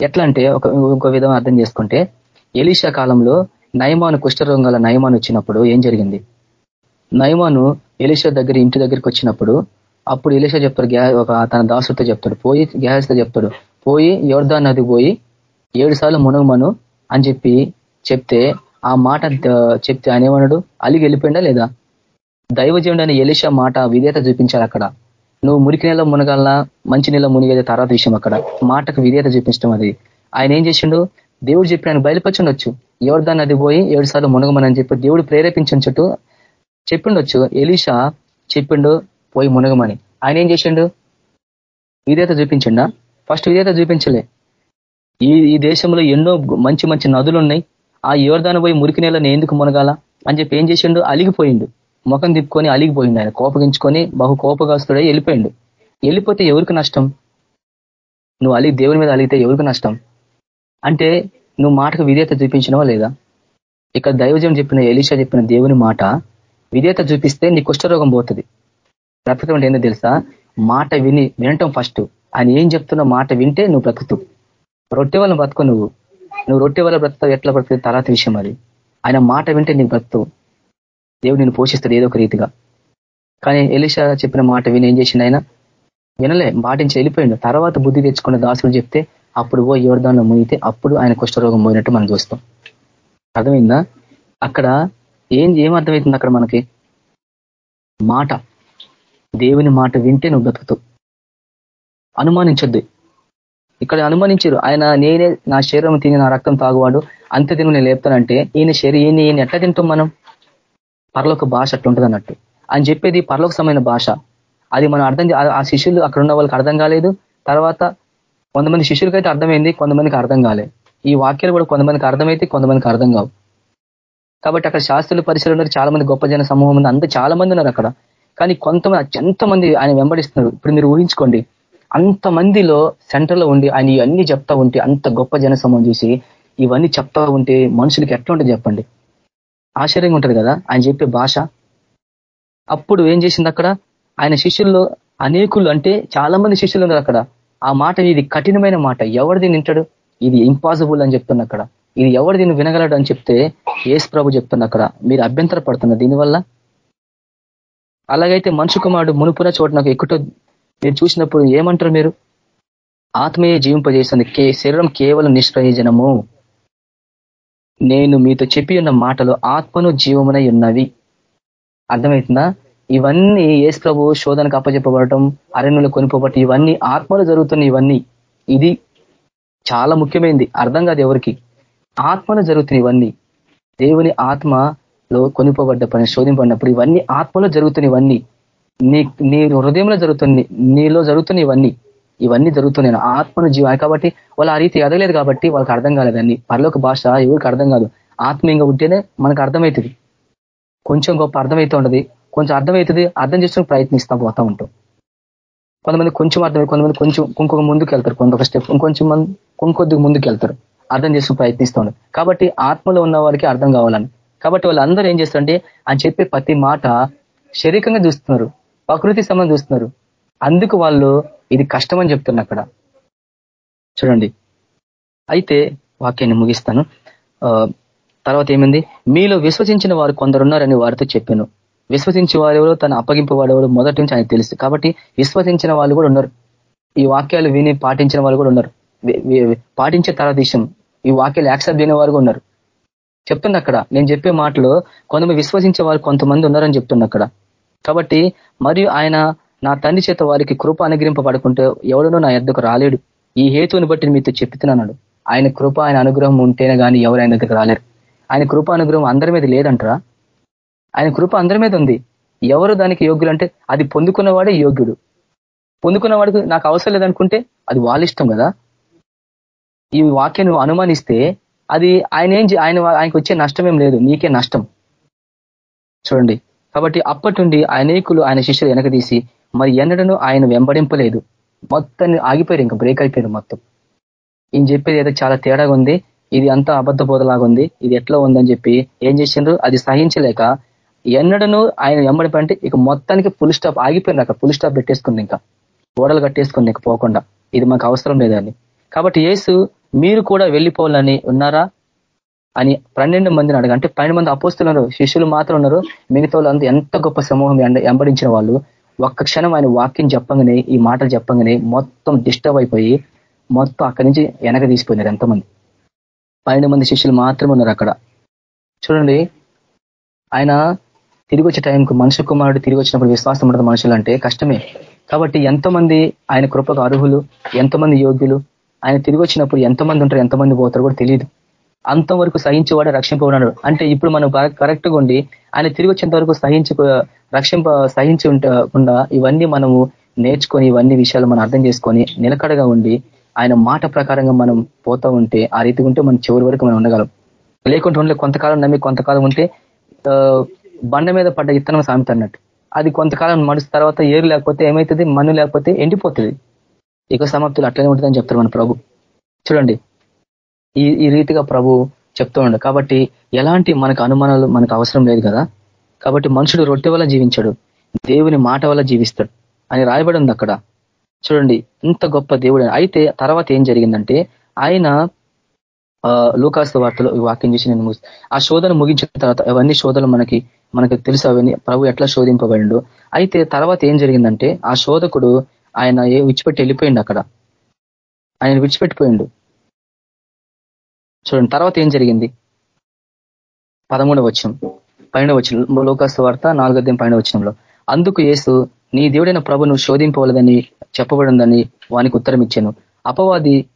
ఎట్లా అంటే ఒక ఇంకో విధం అర్థం చేసుకుంటే ఎలీషా కాలంలో నయమాను కుష్ఠరోగం గల నయమాను వచ్చినప్పుడు ఏం జరిగింది? నయమాను ఎలీషా దగ్గర ఇంటి దగ్గరికి వచ్చినప్పుడు అప్పుడు ఇలేష చెప్తాడు ఒక తన దాసుతో చెప్తాడు పోయి గ్యాస్తో చెప్తాడు పోయి యోర్ధా నది పోయి ఏడు సార్లు మునగమను అని చెప్పి చెప్తే ఆ మాట చెప్తే ఆయన ఏమన్నాడు? అలిగి వెళ్ళిపోయిందా లేదా? దైవజీవుడు అనే ఎలిషా మాట విధేత చూపించాలి అక్కడ. నువ్వు మురికి నెల మునగాలన్నా మంచి నెల మునిగేది తర్వాత విషయం అక్కడ. మాటకు విధేత చూపించడం అది. ఆయన ఏం చేసిండు? దేవుడు చెప్పి ఆయన బయలుపరచుండొచ్చు. ఎవరు దాన్ని అది పోయి ఏడు సార్లు మునగమని చెప్పి దేవుడు ప్రేరేపించు చెప్పిండొచ్చు. ఎలీషా చెప్పిండు పోయి మునగమని. ఆయన ఏం చేసిండు? విధేత చూపించిండా? ఫస్ట్ విధేత చూపించలే. ఈ ఈ దేశంలో ఎన్నో మంచి మంచి నదులు ఉన్నాయి ఆ యువర్దాన పోయి మురికి నేలని ఎందుకు మునగాల? అని చెప్పి ఏం చేసిండు? అలిగిపోయిండు. ముఖం తిప్పుకొని అలిగిపోయిండు ఆయన. కోపగించుకొని బహు కోపగాస్తుడై వెళ్ళిపోయిండు. వెళ్ళిపోతే ఎవరికి నష్టం? నువ్వు అలిగి దేవుని మీద అలిగితే ఎవరికి నష్టం? అంటే నువ్వు మాటకు విధేయత చూపించినవా లేదా? ఇక్కడ దైవజం చెప్పిన ఎలీషా చెప్పిన దేవుని మాట విధేయత చూపిస్తే నీ కుష్ఠరోగం పోతుంది. బ్రతకడం అంటే ఏందో తెలుసా? మాట విని వినటం ఫస్ట్ ఆయన ఏం చెప్తున్న మాట వింటే నువ్వు బ్రతుకుతూ. రొట్టె వల్ల బ్రతుకు నువ్వు. నువ్వు రొట్టె వల్ల బ్రతుకుతావు ఎట్లా బ్రతుకు తర్వాత విషయం అది. ఆయన మాట వింటే నీకు బ్రతుకు దేవుడు నేను పోషిస్తాడు ఏదో ఒక రీతిగా. కానీ ఎలిషా చెప్పిన మాట విని ఏం చేసిండు ఆయన? వినలే మాటించి వెళ్ళిపోయిండు. తర్వాత బుద్ధి తెచ్చుకున్న దాసులు చెప్తే అప్పుడు ఓ యువర్దాన్లో మునిగితే అప్పుడు ఆయన కుష్ఠరోగం పోయినట్టు మనం చూస్తాం. అర్థమైందా? అక్కడ ఏం ఏం అర్థమవుతుంది అక్కడ మనకి? మాట. దేవుని మాట వింటే నువ్వు బ్రతుకుతావు అనుమానించొద్దు. ఇక్కడ అనుమానించారు. ఆయన నేనే నా శరీరం తిని నా రక్తం తాగువాడు అంత తిను నేను లేపుతానంటే ఈయన శరీరం ఈయన ఎట్లా తింటాం మనం? పర్లోక భాష అట్లుంటుంది అన్నట్టు అని చెప్పేది పర్లోక సమైన భాష. అది మనం అర్థం ఆ శిష్యులు అక్కడ ఉన్న వాళ్ళకి అర్థం కాలేదు. తర్వాత కొంతమంది శిష్యులకైతే అర్థమైంది కొంతమందికి అర్థం కాలేదు ఈ వాక్యాలు కూడా కొంతమందికి అర్థమైతే కొంతమందికి అర్థం కావు. కాబట్టి అక్కడ శాస్త్రుల పరిశీలన చాలా మంది గొప్ప జన సమూహం ఉంది. అంత చాలా మంది ఉన్నారు అక్కడ. కానీ కొంతమంది ఎంతమంది ఆయన వెంబడిస్తున్నారు? ఇప్పుడు మీరు ఊహించుకోండి. అంతమందిలో సెంటర్లో ఉండి ఆయన ఇవన్నీ చెప్తా ఉంటే అంత గొప్ప జనసమం చూసి ఇవన్నీ చెప్తా ఉంటే మనుషులకి ఎట్లా ఉంటుంది చెప్పండి? ఆశ్చర్యంగా ఉంటుంది కదా? ఆయన చెప్పే భాష. అప్పుడు ఏం చేసింది అక్కడ? ఆయన శిష్యుల్లో అనేకులు అంటే చాలా మంది శిష్యులు ఉన్నారు అక్కడ. ఆ మాట ఇది కఠినమైన మాట. ఎవరు దీన్ని వింటాడు? ఇది ఇంపాసిబుల్ అని చెప్తున్నా అక్కడ. ఇది ఎవరు దీన్ని వినగలడు అని చెప్తే ఏసు ప్రభు చెప్తున్నా అక్కడ. మీరు అభ్యంతర పడుతున్నారు దీనివల్ల? అలాగైతే మనుషు కుమారుడు మునుపున చోట నాకు ఎక్కుటో మీరు చూసినప్పుడు ఏమంటారు మీరు? ఆత్మీయ జీవింపజేస్తుంది. కే శరీరం కేవలం నిష్ప్రయోజనము. నేను మీతో చెప్పి ఉన్న మాటలు ఆత్మను జీవమునై ఉన్నవి. అర్థమవుతుందా? ఇవన్నీ ఏసు ప్రభు శోధనకు అప్పచెప్పబడటం అరణ్యులు కొనిపోబడటం ఇవన్నీ ఆత్మలు జరుగుతున్న ఇవన్నీ. ఇది చాలా ముఖ్యమైనది అర్థం కాదు ఎవరికి. ఆత్మలు జరుగుతున్నాయి ఇవన్నీ. దేవుని ఆత్మ లో కొనిపోబడ్డ పని శోధింపడినప్పుడు ఇవన్నీ ఆత్మలో జరుగుతున్న ఇవన్నీ నీ నీ హృదయంలో జరుగుతుంది నీలో జరుగుతున్న ఇవన్నీ ఇవన్నీ జరుగుతున్నాయి ఆత్మను జీవ కాబట్టి వాళ్ళు ఆ రీతి ఎదగలేదు కాబట్టి వాళ్ళకి అర్థం కాలేదండి పర్లోక భాష ఎవరికి అర్థం కాదు. ఆత్మీయంగా ఉంటేనే మనకు అర్థమవుతుంది. కొంచెం గొప్ప అర్థమవుతూ ఉండదు కొంచెం అర్థమవుతుంది అర్థం చేసుకుని ప్రయత్నిస్తా పోతా ఉంటాం. కొంతమంది కొంచెం అర్థమై కొంతమంది కొంచెం ఇంకొక ముందుకు వెళ్తారు. కొంత స్టెప్ ఇంకొంచెం మంది ముందుకు వెళ్తారు. అర్థం చేసుకుని ప్రయత్నిస్తూ ఉండదు కాబట్టి ఆత్మలో ఉన్న వారికి అర్థం కావాలని. కాబట్టి వాళ్ళందరూ ఏం చేస్తారంటే అని చెప్పే ప్రతి మాట శరీరంగా చూస్తున్నారు ప్రకృతి సంబంధం చూస్తున్నారు. అందుకు వాళ్ళు ఇది కష్టం అని చెప్తున్నారు అక్కడ. చూడండి. అయితే వాక్యాన్ని ముగిస్తాను. తర్వాత ఏమైంది? మీలో విశ్వసించిన వారు కొందరున్నారని వారితో చెప్పాను. విశ్వసించే వారెవరో తన అప్పగింపు వాడెవరో మొదటి నుంచి ఆయన తెలుసు. కాబట్టి విశ్వసించిన వాళ్ళు కూడా ఉన్నారు. ఈ వాక్యాలు విని పాటించిన వాళ్ళు కూడా ఉన్నారు. పాటించే తర్వాత ఈ వాక్యాలు యాక్సెప్ట్ చేయని వారు ఉన్నారు. చెప్తున్నా అక్కడ. నేను చెప్పే మాటలో కొంతమంది విశ్వసించే వారు కొంతమంది ఉన్నారని చెప్తున్నా అక్కడ. కాబట్టి మరియు ఆయన నా తండ్రి చేత వారికి కృప అనుగ్రహింపబడుకుంటే ఎవడనో నా ఎద్దకు రాలేడు. ఈ హేతువుని బట్టి మీతో చెప్తున్నాడు ఆయన కృప ఆయన అనుగ్రహం ఉంటేనే కానీ ఎవరు ఆయన దగ్గరకు రాలేరు. ఆయన కృప అనుగ్రహం అందరి మీద లేదంటారా? ఆయన కృప అందరి మీద ఉంది. ఎవరు దానికి యోగ్యులు అంటే అది పొందుకున్నవాడే యోగ్యుడు. పొందుకున్నవాడికి నాకు అవసరం లేదనుకుంటే అది వాళ్ళ ఇష్టం కదా? ఈ వాక్యం అనుమానిస్తే అది ఆయన ఏం ఆయన ఆయనకు వచ్చే నష్టం ఏం లేదు. నీకే నష్టం. చూడండి. కాబట్టి అప్పటి నుండి అనేకులు ఆయన శిష్యులు వెనకదీసి మరి ఎన్నడను ఆయన వెంబడింపలేదు. మొత్తాన్ని ఆగిపోయారు ఇంకా బ్రేక్ అయిపోయారు మొత్తం. ఈయన చెప్పేది ఏదో చాలా తేడాగా ఉంది. ఇది అంతా అబద్ధ బోధలాగా ఉంది ఇది ఎట్లా ఉందని చెప్పి ఏం చేసిండ్రు? అది సహించలేక ఎన్నడను ఆయన వెంబడిపంటే ఇక మొత్తానికి ఫుల్ స్టాప్ ఆగిపోయింది అక్కడ ఫుల్ స్టాప్ పెట్టేసుకుంది ఇంకా. ఓడలు కట్టేసుకుంది ఇంకా పోకుండా. ఇది మాకు అవసరం లేదని. కాబట్టి యేసు మీరు కూడా వెళ్ళిపోవాలని ఉన్నారా? అని పన్నెండు మందిని అడగ అంటే పన్నెండు మంది అపోస్తున్నారు శిష్యులు మాత్రం ఉన్నారు. మిగతా ఎంత గొప్ప సమూహం ఎంబడించిన వాళ్ళు. ఒక్క క్షణం ఆయన వాక్యం చెప్పగానే ఈ మాటలు చెప్పగానే మొత్తం డిస్టర్బ్ అయిపోయి మొత్తం అక్కడి నుంచి వెనక తీసిపోయినారు ఎంతమంది. పన్నెండు మంది శిష్యులు మాత్రమే ఉన్నారు అక్కడ. చూడండి ఆయన తిరిగి వచ్చే టైంకు మనుషు కుమారుడు తిరిగి వచ్చినప్పుడు విశ్వాసం ఉండదు మనుషులు అంటే కష్టమే. కాబట్టి ఎంతమంది ఆయన కృపకు అర్హులు ఎంతమంది యోగ్యులు? ఆయన తిరిగి వచ్చినప్పుడు ఎంతమంది ఉంటారు ఎంతమంది పోతారు కూడా తెలియదు అంతవరకు సహించేవాడు రక్షింపబడినాడు. అంటే ఇప్పుడు మనం కరెక్ట్గా ఉండి ఆయన తిరిగి వచ్చేంత వరకు సహించ రక్షింప సహించి ఉండకుండా ఇవన్నీ మనము నేర్చుకొని ఇవన్నీ విషయాలు మనం అర్థం చేసుకొని నిలకడగా ఉండి ఆయన మాట ప్రకారంగా మనం పోతా ఉంటే ఆ రీతి ఉంటే మనం చివరి వరకు మనం ఉండగలం. లేకుంటే ఉండలే కొంతకాలం నమ్మి కొంతకాలం ఉంటే బండ మీద పడ్డ ఇత్తనం సామెత అన్నట్టు. అది కొంతకాలం మడిసిన తర్వాత ఏరు లేకపోతే ఏమవుతుంది మన్ను లేకపోతే ఎండిపోతుంది. యుగ సమాప్తులు అట్లనే ఉంటుందని చెప్తారు మన ప్రభు. చూడండి. ఈ ఈ రీతిగా ప్రభు చెప్తూ ఉండు కాబట్టి ఎలాంటి మనకు అనుమానాలు మనకు అవసరం లేదు కదా. కాబట్టి మనుషుడు రొట్టె వల్ల జీవించాడు. దేవుని మాట వల్ల జీవిస్తాడు అని రాయబడి ఉంది అక్కడ. చూడండి. ఇంత గొప్ప దేవుడు. అయితే తర్వాత ఏం జరిగిందంటే ఆయన లూకాస్తు వార్తలో ఈ వాక్యం చేసి నేను ఆ శోధన ముగించిన తర్వాత అవన్నీ శోధనలు మనకి మనకు తెలుసు అవన్నీ. ప్రభు ఎట్లా శోధింపబడిండు. అయితే తర్వాత ఏం జరిగిందంటే ఆ శోధకుడు ఆయన ఏ విడిచిపెట్టి వెళ్ళిపోయిండు అక్కడ. ఆయన విడిచిపెట్టిపోయిండు. చూడండి తర్వాత ఏం జరిగింది? పదమూడవ వచ్చం పైన వచ్చిన లోకాసు వార్త నాలుగో పైన వచ్చినంలో అందుకు ఏసు నీ దేవుడైన ప్రభును శోధింపవలదని చెప్పబడిందని వానికి ఉత్తరం ఇచ్చాను. అపవాది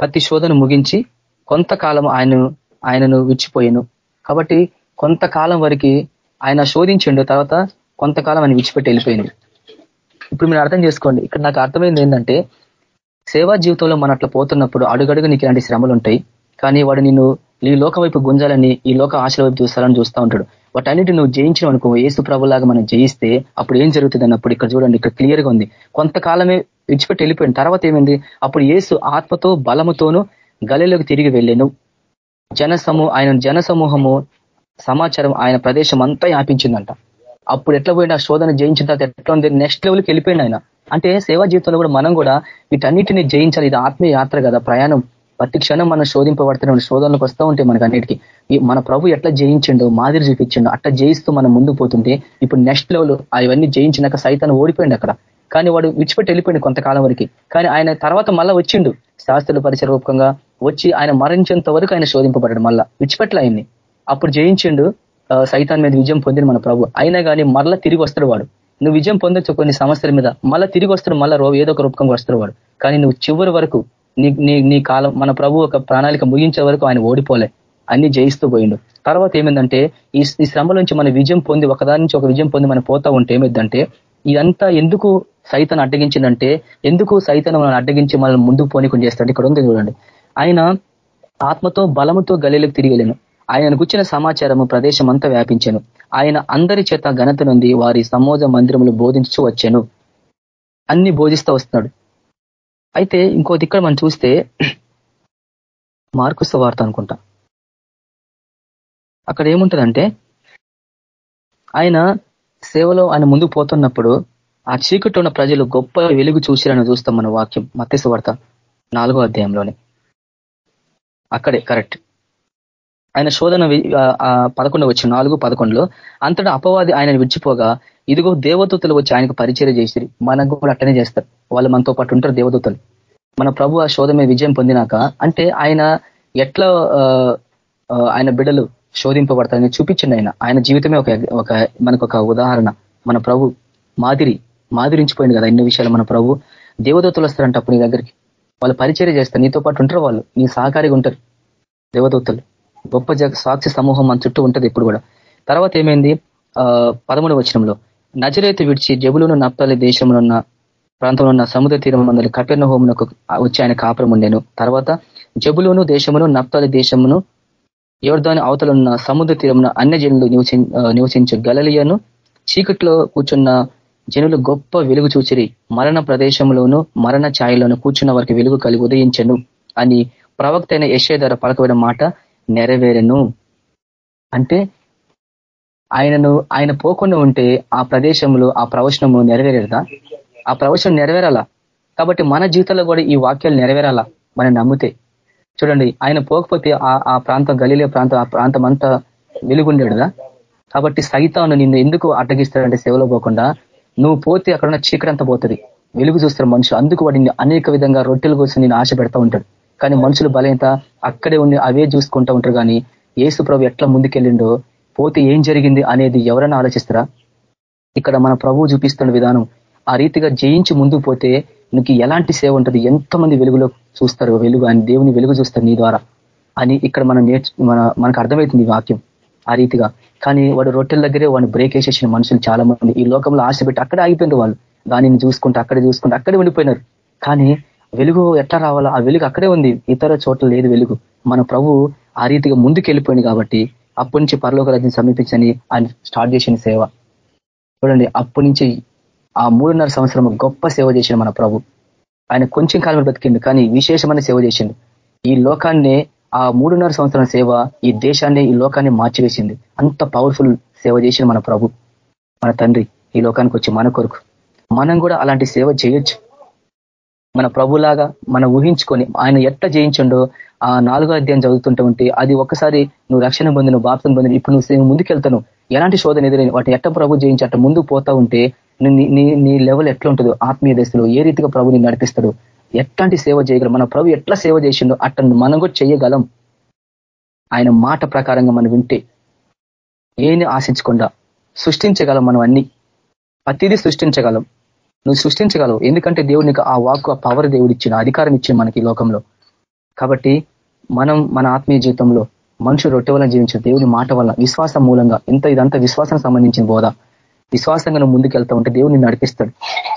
ప్రతి శోధన ముగించి కొంతకాలం ఆయనను ఆయనను విడిచిపోయాను. కాబట్టి కొంతకాలం వరకు ఆయన శోధించిండు తర్వాత కొంతకాలం ఆయన విడిచిపెట్టి వెళ్ళిపోయింది ఇప్పుడు మీరు అర్థం చేసుకోండి. ఇక్కడ నాకు అర్థమైంది ఏంటంటే సేవా జీవితంలో మన అట్లా పోతున్నప్పుడు అడుగడుగు నీకు ఇలాంటి శ్రమలు ఉంటాయి. కానీ వాడు నిన్ను ఈ లోక వైపు గుంజాలని ఈ లోక ఆశల వైపు చూస్తారని చూస్తూ ఉంటాడు. వాటన్నిటి నువ్వు జయించడం అనుకో ఏసు ప్రభులాగా మనం జయిస్తే అప్పుడు ఏం జరుగుతుంది అన్నప్పుడు ఇక్కడ చూడండి ఇక్కడ క్లియర్గా ఉంది. కొంతకాలమే విడిచిపెట్టి వెళ్ళిపోయింది. తర్వాత ఏమైంది? అప్పుడు ఏసు ఆత్మతో బలముతోనూ గలిలోకి తిరిగి వెళ్ళాను. జనసమూ ఆయన జనసమూహము సమాచారం ఆయన ప్రదేశం అంతా వ్యాపించిందంట అప్పుడు ఎట్లా పోయినా శోధన జయించిన తర్వాత ఎట్లా ఉంది? నెక్స్ట్ లెవెల్కి వెళ్ళిపోయింది ఆయన. అంటే సేవా జీవితంలో కూడా మనం కూడా వీటన్నిటిని జయించాలి. ఇది ఆత్మీయ యాత్ర కదా ప్రయాణం. ప్రతి క్షణం మనం శోధింపబడుతున్న శోధనలకు వస్తూ ఉంటాయి మనకి అన్నిటికీ. మన ప్రభు ఎట్లా జయించిండో మాదిరి చూపించిండో అట్లా జయిస్తూ మనం ముందు పోతుంటే ఇప్పుడు నెక్స్ట్ లెవెల్ అవన్నీ జయించినాక సైతాన్ని ఓడిపోయింది అక్కడ. కానీ వాడు విడిచిపెట్టి వెళ్ళిపోయింది కొంతకాలం వరకు. కానీ ఆయన తర్వాత మళ్ళా వచ్చిండు. శాస్త్రుల పరిచయ రూపకంగా వచ్చి ఆయన మరణించేంత వరకు ఆయన శోధింపబడ్డాడు మళ్ళా. విడిచిపెట్టలే ఆయన్ని. అప్పుడు జయించిండు సైతాన్ మీద విజయం పొందిన మన ప్రభు. అయినా కానీ మరలా తిరిగి వస్తాడు వాడు. నువ్వు విజయం పొందొచ్చు కొన్ని సమస్యల మీద. మళ్ళా తిరిగి వస్తాడు మళ్ళా ఏదో ఒక రూపకంగా వస్తాడు వాడు. కానీ నువ్వు చివరి వరకు నీ నీ నీ కాలం మన ప్రభు ఒక ప్రణాళిక ముగించే వరకు ఆయన ఓడిపోలే. అన్ని జయిస్తూ పోయిండు. తర్వాత ఏమైందంటే ఈ ఈ శ్రమ నుంచి మన విజయం పొంది ఒకదాని నుంచి ఒక విజయం పొంది మనం పోతా ఉంటే ఏమైందంటే ఇదంతా ఎందుకు సైతం అడ్డగించిందంటే ఎందుకు సైతం మనం అడ్డగించి మనల్ని ముందుకు పోనీకుండా చేస్తాడు. ఇక్కడ ఉంది చూడండి. ఆయన ఆత్మతో బలముతో గలీలకు తిరిగి వెళ్ళాను ఆయన గుచ్చిన సమాచారము ప్రదేశం అంతా వ్యాపించాను. ఆయన అందరి చేత ఘనత నుండి వారి సమోజ మందిరములు బోధించు వచ్చాను. అన్ని బోధిస్తూ వస్తున్నాడు. అయితే ఇంకోటి ఇక్కడ మనం చూస్తే మార్కు వార్త అనుకుంటా. అక్కడ ఏముంటుందంటే ఆయన సేవలో ఆయన ముందుకు పోతున్నప్పుడు ఆ చీకటి ఉన్న ప్రజలు గొప్ప వెలుగు చూసిరని చూస్తాం మన వాక్యం. మత్స్య వార్త నాలుగో అధ్యాయంలోనే. అక్కడే కరెక్ట్. ఆయన శోధన పదకొండు వచ్చి నాలుగు పదకొండులో అంతటా అపవాది ఆయన విడిచిపోగా ఇదిగో దేవదూతలు వచ్చి ఆయనకు పరిచయం చేసిరి. మనకు కూడా అట్టనే చేస్తారు. వాళ్ళు మనతో పాటు ఉంటారు దేవదూతలు. మన ప్రభు ఆ శోధ మీద విజయం పొందినాక అంటే ఆయన ఎట్లా ఆయన బిడ్డలు శోధింపబడతారని చూపించండి ఆయన. ఆయన జీవితమే ఒక ఒక మనకు ఒక ఉదాహరణ. మన ప్రభు మాదిరి మాదిరించిపోయింది కదా ఎన్నో విషయాలు మన ప్రభు. దేవదూతలు వస్తారంట అప్పుడు నీ దగ్గరికి. వాళ్ళు పరిచయం చేస్తారు. నీతో పాటు ఉంటారు వాళ్ళు. నీ సహకారిగా ఉంటారు దేవదూతలు. గొప్ప సాక్షి సమూహం మన చుట్టూ ఉంటుంది ఇప్పుడు కూడా. తర్వాత ఏమైంది? పదమూడు వచనంలో నజరేతు విడిచి జబులను నప్తాలి దేశంలో ఉన్న ప్రాంతంలో ఉన్న సముద్ర తీరం మందలి కపెర్ణ హోమునకు వచ్చి ఆయన కాపురం ఉండేను. తర్వాత జబులోను దేశమును నప్తాలి దేశమును ఎవరిదాని అవతలున్న సముద్ర తీరమున అన్య జనులు నివసించు గలలియను చీకట్లో కూర్చున్న జనులు గొప్ప వెలుగు చూచిరి. మరణ ప్రదేశంలోను మరణ ఛాయలోను కూర్చున్న వారికి వెలుగు కలిగి ఉదయించను అని ప్రవక్త అయిన యశే పలకబడిన మాట నెరవేరను. అంటే ఆయనను ఆయన పోకుండా ఉంటే ఆ ప్రదేశంలో ఆ ప్రవచనము నెరవేరేదా ఆ ప్రవచనం నెరవేరాలా? కాబట్టి మన జీవితంలో కూడా ఈ వాక్యాలు నెరవేరాలా? మనం నమ్మితే. చూడండి ఆయన పోకపోతే ఆ ప్రాంతం గలీలే ప్రాంతం ఆ ప్రాంతం అంతా వెలుగుండేడుదా కాబట్టి సైతాను నిన్ను ఎందుకు అడ్డగిస్తాడంటే సేవలో పోకుండా? నువ్వు పోతే అక్కడ ఉన్న చీకటి పోతుంది. వెలుగు చూస్తారు మనుషులు అందుకు వాడిని అనేక విధంగా రొట్టెలు కోసం నేను ఆశ పెడతా ఉంటాడు. కానీ మనుషులు బలహీనత అక్కడే ఉండి అవే చూసుకుంటూ ఉంటారు కానీ ఏసు ప్రభు ఎట్లా ముందుకెళ్ళిండో పోతే ఏం జరిగింది అనేది ఎవరైనా ఆలోచిస్తారా? ఇక్కడ మన ప్రభువు చూపిస్తున్న విధానం ఆ రీతిగా జయించి ముందుకు పోతే నీకు ఎలాంటి సేవ ఉంటుంది? ఎంతమంది వెలుగులో చూస్తారు? వెలుగు అని దేవుని వెలుగు చూస్తారు నీ ద్వారా అని ఇక్కడ మనం నేర్చు మన మనకు అర్థమవుతుంది వాక్యం ఆ రీతిగా. కానీ వాడు రొట్టెల దగ్గరే వాడిని బ్రేక్ వేసేసిన మనుషులు చాలా మంది ఈ లోకంలో ఆశ పెట్టి అక్కడే ఆగిపోయింది వాళ్ళు. దానిని చూసుకుంటూ అక్కడే చూసుకుంటే అక్కడే ఉండిపోయినారు. కానీ వెలుగు ఎట్లా రావాలో ఆ వెలుగు అక్కడే ఉంది. ఇతర చోట్ల లేదు వెలుగు. మన ప్రభు ఆ రీతిగా ముందుకెళ్ళిపోయింది కాబట్టి అప్పటి నుంచి పరలోక రాజ్యం సమీపించని ఆయన స్టార్ట్ చేసిన సేవ. చూడండి అప్పటి నుంచి ఆ మూడున్నర సంవత్సరం గొప్ప సేవ చేసిండు మన ప్రభు. ఆయన కొంచెం కాలం బ్రతికిండు కానీ విశేషమైన సేవ చేసిండు. ఈ లోకాన్ని ఆ మూడున్నర సంవత్సరాల సేవ ఈ దేశాన్ని ఈ లోకాన్ని మార్చివేసింది. అంత పవర్ఫుల్ సేవ చేసిన మన ప్రభు. మన తండ్రి ఈ లోకానికి వచ్చి మన కొరకు. మనం కూడా అలాంటి సేవ చేయొచ్చు. మన ప్రభులాగా మనం ఊహించుకొని ఆయన ఎట్లా జయించండో ఆ నాలుగో అధ్యాయం చదువుతుంటూ ఉంటే అది ఒకసారి నువ్వు రక్షణ పొందిన బాప్తం పొందిన ఇప్పుడు నువ్వు ముందుకెళ్తాను ఎలాంటి శోధన ఎదురైన వాటి ఎట్ట ప్రభు జయించి అట్ట ముందు పోతా ఉంటే నీ నీ లెవెల్ ఎట్లా ఉంటుందో ఆత్మీయ దశలో ఏ రీతిగా ప్రభుని నడిపిస్తాడు? ఎట్లాంటి సేవ చేయగలం? మన ప్రభు ఎట్లా సేవ చేసిండో అట్ట మనం కూడా చేయగలం. ఆయన మాట ప్రకారంగా మనం వింటే ఏని ఆశించకుండా సృష్టించగలం మనం అన్ని. ప్రతిదీ సృష్టించగలం. నువ్వు సృష్టించగలవు. ఎందుకంటే దేవుడు నీకు ఆ వాక్ ఆ పవర్ దేవుడు ఇచ్చిన అధికారం ఇచ్చిన మనకి లోకంలో. కాబట్టి మనం మన ఆత్మీయ జీవితంలో మనుషులు రొట్టె వలన జీవించిన దేవుని మాట వల్ల విశ్వాసం మూలంగా ఇంత ఇదంతా విశ్వాసం సంబంధించిన బోధ? విశ్వాసంగా నువ్వు ముందుకెళ్తా ఉంటే దేవుడిని నడిపిస్తాడు.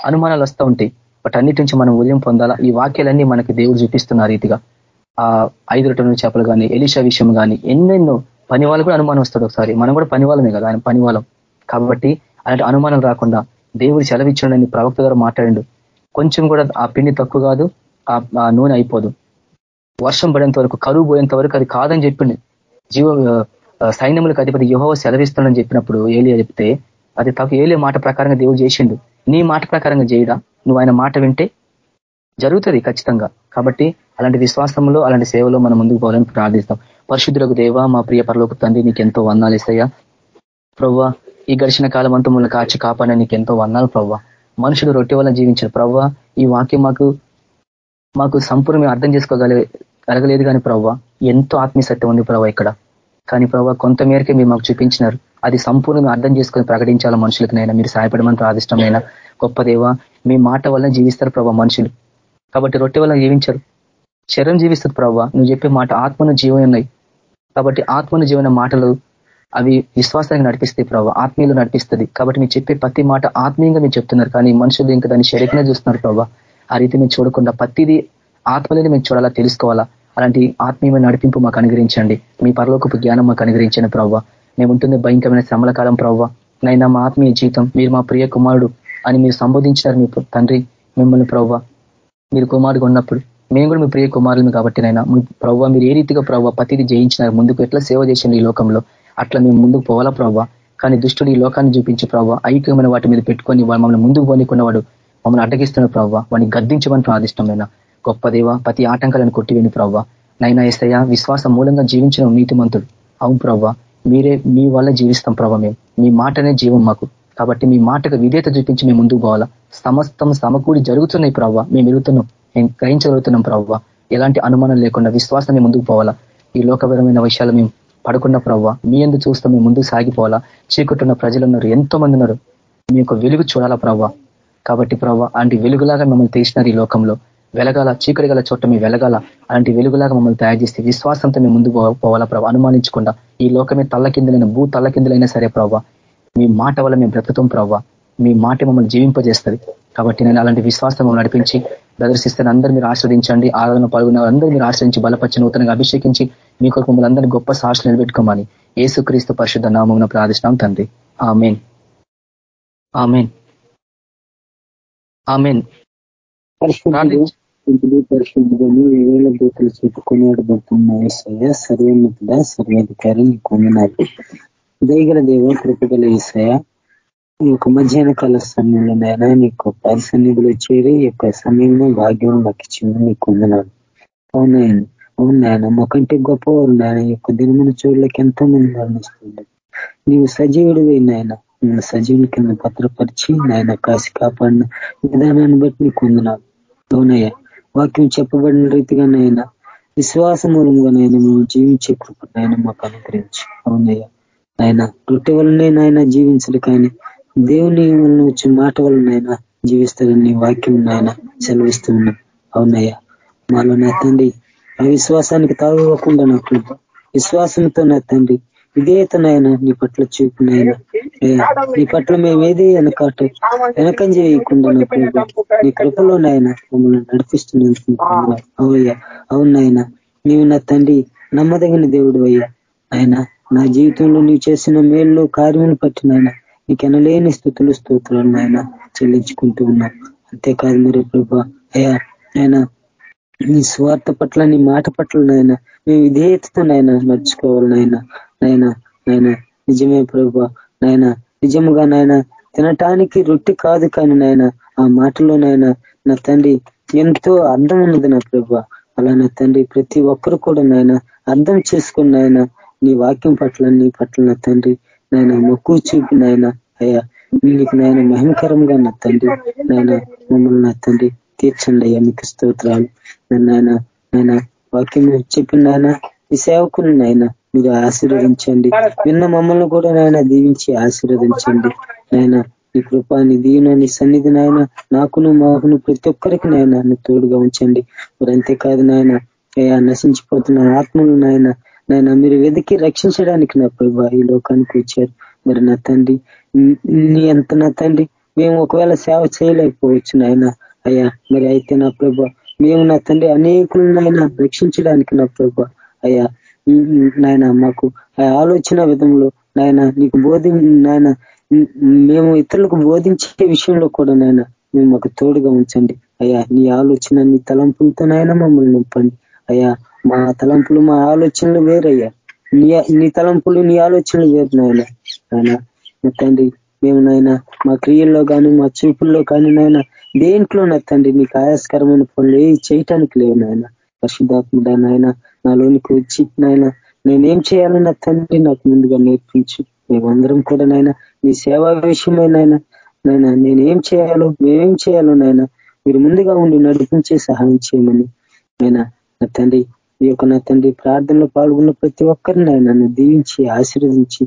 అనుమానాలు వస్తూ ఉంటాయి. బట్ అన్నిటి నుంచి మనం ఉదయం పొందాలా? ఈ వాక్యాలన్నీ మనకి దేవుడు చూపిస్తున్న రీతిగా. ఆ ఐదు రొట్టెల చేపలు కానీ ఎలిషా విషయం కానీ ఎన్నెన్నో పని కూడా అనుమానం వస్తాడు ఒకసారి. మనం కూడా పనివాళ్ళమే కదా ఆయన పనివాళ్ళం కాబట్టి అలాంటి అనుమానం రాకుండా దేవుడు సెలవిచ్చాడని ప్రవక్త గారు మాట్లాడిండు. కొంచెం కూడా ఆ పిండి తక్కువ కాదు ఆ నూనె అయిపోదు. వర్షం పడేంత వరకు కరువు పోయేంత వరకు అది కాదని చెప్పింది జీవ సైన్యములకు అధిపతి యుహో సెలవిస్తాడని చెప్పినప్పుడు ఏలియా చెప్తే అది తక్కువ ఏలియా మాట ప్రకారంగా దేవుడు చేసిండు. నీ మాట ప్రకారంగా చేయడా? నువ్వు ఆయన మాట వింటే జరుగుతుంది ఖచ్చితంగా. కాబట్టి అలాంటి విశ్వాసంలో అలాంటి సేవలో మనం ముందుకు పోవాలని ప్రార్థిస్తాం. పరిశుద్ధులకు దేవ మా ప్రియ పరలోకి తండ్రి నీకు ఎంతో వందాలు ఇస్తాయా? ప్రవ్వ ఈ గడిచిన కాలం అంతా మమ్మల్ని కాచి కాపాడని నీకు ఎంతో వందాలు ప్రవ్వ. మనుషులు రొట్టె వల్ల జీవించారు ప్రవ్వ ఈ వాక్యం మాకు మాకు సంపూర్ణ అర్థం చేసుకోగలి కలగలేదు కానీ ప్రవ్వ ఎంతో ఆత్మీయసత్యం ఉంది ప్రవ్వ ఇక్కడ. కానీ ప్రభావ కొంతమేరకే మీరు మాకు చూపించినారు. అది సంపూర్ణంగా అర్థం చేసుకొని ప్రకటించాలా మనుషులకు నైనా మీరు సహాయపడమని ప్రాదిష్టమైన? గొప్ప దేవ మీ మాట వల్ల జీవిస్తారు ప్రభా మనుషులు. కాబట్టి రొట్టె వల్ల జీవించరు. శరం జీవిస్తుంది ప్రభావ నువ్వు చెప్పే మాట ఆత్మను జీవం ఉన్నాయి కాబట్టి ఆత్మను జీవన మాటలు అవి విశ్వాసానికి నడిపిస్తాయి ప్రభావ ఆత్మీయులు నడిపిస్తుంది. కాబట్టి మీరు చెప్పే ప్రతి మాట ఆత్మీయంగా మీరు చెప్తున్నారు. కానీ మనుషులు ఇంకా దాన్ని శరీరంగా చూస్తున్నారు ప్రభావ ఆ రీతి మేము చూడకుండా ప్రతిదీ ఆత్మలని మేము చూడాలా తెలుసుకోవాలా? అలాంటి ఆత్మీయమైన నడిపింపు మాకు అనుగ్రహించండి. మీ పరలోకపు జ్ఞానం మాకు అనుగ్రహించండి ప్రభావ మేము ఉంటుంది భయంకరమైన శ్రమల కాలం ప్రభావ నైనా మా ఆత్మీయ జీవితం మీరు మా ప్రియ కుమారుడు అని మీరు సంబోధించినారు మీ తండ్రి మిమ్మల్ని ప్రవ్వ మీరు కుమారుడు ఉన్నప్పుడు మేము కూడా మీ ప్రియ కుమారులు కాబట్టి నైనా ప్రవ్వ మీరు ఏ రీతిగా ప్రవ్వ ప్రతిదీ జయించినారు ముందుకు ఎట్లా సేవ చేసింది ఈ లోకంలో? అట్లా మేము ముందుకు పోవాలా ప్రభావ కానీ దుష్టుడు ఈ లోకాన్ని చూపించి ప్రభావ ఐక్యమైన వాటి మీద పెట్టుకొని మమ్మల్ని ముందుకు పోనీకున్నవాడు మమ్మల్ని అడ్డగిస్తున్న ప్రభావ వాడిని గద్దించమని ప్రాదిష్టమైన గొప్ప దేవ ప్రతి ఆటంకాలను కొట్టివేని ప్రవ్వ నైనా ఏసయ్య విశ్వాసం మూలంగా జీవించిన నీతిమంతుడు. అవును ప్రవ్వ మీరే మీ వల్ల జీవిస్తాం ప్రభ మేము. మీ మాటనే జీవం మాకు. కాబట్టి మీ మాటకు విధేత చూపించి మేము ముందుకు పోవాలా. సమస్తం సమకూడి జరుగుతున్నాయి ప్రవ్వ మేము ఎరుగుతున్నాం. మేము గ్రహించగలుగుతున్నాం ప్రవ్వ ఎలాంటి అనుమానం లేకుండా విశ్వాసాన్ని ముందుకు పోవాలా. ఈ లోకపరమైన విషయాలు మేము పడుకున్న ప్రవ్వ మీ ఎందుకు చూస్తూ మేము ముందుకు సాగిపోవాలా? చీకట్టున్న ప్రజలు ఉన్నారు ఎంతో మంది ఉన్నారు. మీ యొక్క వెలుగు చూడాలా ప్రవ్వ? కాబట్టి ప్రవ్వ అలాంటి వెలుగులాగా మిమ్మల్ని తీసినారు ఈ లోకంలో. వెలగాల చీకటి గల చోట మీ వెలగాల అలాంటి వెలుగులాగా మమ్మల్ని తయారు చేస్తే విశ్వాసంతో మేము ముందు పోవాలా ప్రభావ అనుమానించకుండా. ఈ లోకమే తల్ల కిందలైన భూ తల్ల కిందలైనా సరే ప్రభావ మీ మాట వల్ల మేము బ్రతుకుతాం ప్రభావ మీ మాట మమ్మల్ని జీవింపజేస్తుంది. కాబట్టి నేను అలాంటి విశ్వాసం నడిపించి ప్రదర్శిస్తే అందరూ మీరు ఆశ్రదించండి ఆరాధన పాల్గొన్న అందరూ మీరు ఆశ్రయించి బలపరిచి నూతనంగా అభిషేకించి మీ కొరకు మిమ్మల్ని అందరినీ గొప్ప సాక్షి నిలబెట్టుకోమని ఏసుక్రీస్తు పరిశుద్ధ నామం ప్రార్థిస్తున్నాం తండ్రి. ఆమెన్. ఆమెన్. ఆమెన్. పరిశుద్ధుడు ఆ వేల దూతలు చెప్పుకునేటబడుతున్న ఏసయ్య సర్వోన్నతుడ సర్వాధికారి కొన్నారు. దయగల దేవ కృపగల ఏసయ్య ఈ యొక్క మధ్యాహ్న కాల సమయంలో నైనా నీకు పరిసన్నిధిలో చేరి ఈ యొక్క సమయంలో భాగ్యం నాకు ఇచ్చింది నీకు కొందనాడు అవునాయన అవును నాయన మాకంటే గొప్పవారు నాయన యొక్క దినమున చూడలేక ఎంతో మంది మరణిస్తుంది నీవు సజీవుడివి నాయన సజీవుల కింద భద్రపరిచి నాయన కాసి కాపాడిన విధానాన్ని బట్టి నీకు కొందనాడు అవునయ్య వాక్యం చెప్పబడిన రీతిగా నాయన విశ్వాస మూలంగా నాయన మేము జీవించే కృప నాయన మాకు అనుగ్రహించి. అవునయ్య ఆయన రొట్టె వల్లనే నాయన జీవించడు కానీ దేవుని వలన వచ్చిన మాట వలనైనా జీవిస్తారని వాక్యం నాయన సెలవిస్తూ ఉన్నాం. మాలో నా తండ్రి ఆ విశ్వాసానికి తాగకుండా నా కృప విశ్వాసంతో నా తండ్రి విధేయతనైనా నీ పట్ల చూపునైనా నీ పట్ల మేము ఏది వెనకాట వెనకం చేయకుండా నీ కృపలోనైనా మమ్మల్ని నడిపిస్తున్నందుకు అవుయ్యా అవునాయన నీవు నా తండ్రి నమ్మదగిన దేవుడు అయ్యా. ఆయన నా జీవితంలో నీవు చేసిన మేళ్ళు కార్యములు పట్టినైనా నీకు ఎనలేని స్థుతులు స్తోత్రాలను ఆయన చెల్లించుకుంటూ ఉన్నాం. అంతేకాదు మరి ప్రభా అయ్యా ఆయన నీ స్వార్థ పట్ల నీ మాట పట్ల నాయన మేము విధేయతతో నాయన నడుచుకోవాలి నాయన. నాయన నాయన నిజమే ప్రభా నాయన నిజముగా నాయన తినటానికి రొట్టి కాదు కానీ నాయన ఆ మాటలో నాయన నా తండ్రి ఎంతో అర్థం ఉన్నది నా ప్రభా. అలా నా తండ్రి ప్రతి ఒక్కరు కూడా నాయన అర్థం చేసుకుని నాయన నీ వాక్యం పట్ల నీ పట్ల నా తండ్రి నాయన మొక్కు చూపి నాయన అయ్యా మీకు నాయన మహిమకరంగా నా తండ్రి నాయన మమ్మల్ని నా తండ్రి తీర్చండి అయ్యా మీకు స్తోత్రాలు. నాయన నాయన వాక్యం చెప్పిన నాయన ఈ సేవకుని నాయన మీరు ఆశీర్వదించండి. విన్న మమ్మల్ని కూడా నాయన దీవించి ఆశీర్వదించండి. నాయన నీ కృప నీ దీవెన నీ సన్నిధి నాయన నాకును మాకును ప్రతి ఒక్కరికి నాయన తోడుగా ఉంచండి. మరి అంతేకాదు నాయన అయ్యా నశించిపోతున్న ఆత్మలు నాయన నాయన మీరు వెతికి రక్షించడానికి నా ప్రభా ఈ లోకానికి వచ్చారు. మరి నా తండ్రి నీ ఎంత నా తండ్రి మేము ఒకవేళ సేవ చేయలేకపోవచ్చు నాయన. అయ్యా మరి అయితే నా ప్రభ మేము నా తండ్రి అనేకులనైనా రక్షించడానికి నా ప్రభ. అయ్యా నాయన మాకు ఆలోచన విధంలో నాయన నీకు బోధి నాయన మేము ఇతరులకు బోధించే విషయంలో కూడా నాయన మేము మాకు తోడుగా ఉంచండి. అయ్యా నీ ఆలోచన నీ తలంపులతోనైనా నాయన మమ్మల్ని నింపండి. అయ్యా మా తలంపులు మా ఆలోచనలు వేరయ్యా. నీ నీ తలంపులు నీ ఆలోచనలు వేరు నాయన. నాయన తండ్రి మేము నాయన మా క్రియల్లో కానీ మా చూపుల్లో కానీ నాయన దేంట్లో నా తండ్రి నీకు ఆయాస్కరమైన పనులు ఏ చేయటానికి లేవు నాయన. పరిశుద్ధాత్ముడా నాయన నాలోనికి వచ్చి నాయన నేనేం చేయాలని తండ్రి నాకు ముందుగా నేర్పించు. మేమందరం కూడా నాయన నీ సేవా విషయమై నాయన. నాయన నేనేం చేయాలో మేమేం చేయాలో నాయన మీరు ముందుగా ఉండి నడిపించే సహాయం చేయమని. నాయన నా తండ్రి ఈ యొక్క నా తండ్రి ప్రార్థనలో పాల్గొన్న ప్రతి ఒక్కరిని నన్ను దీవించి ఆశీర్వదించి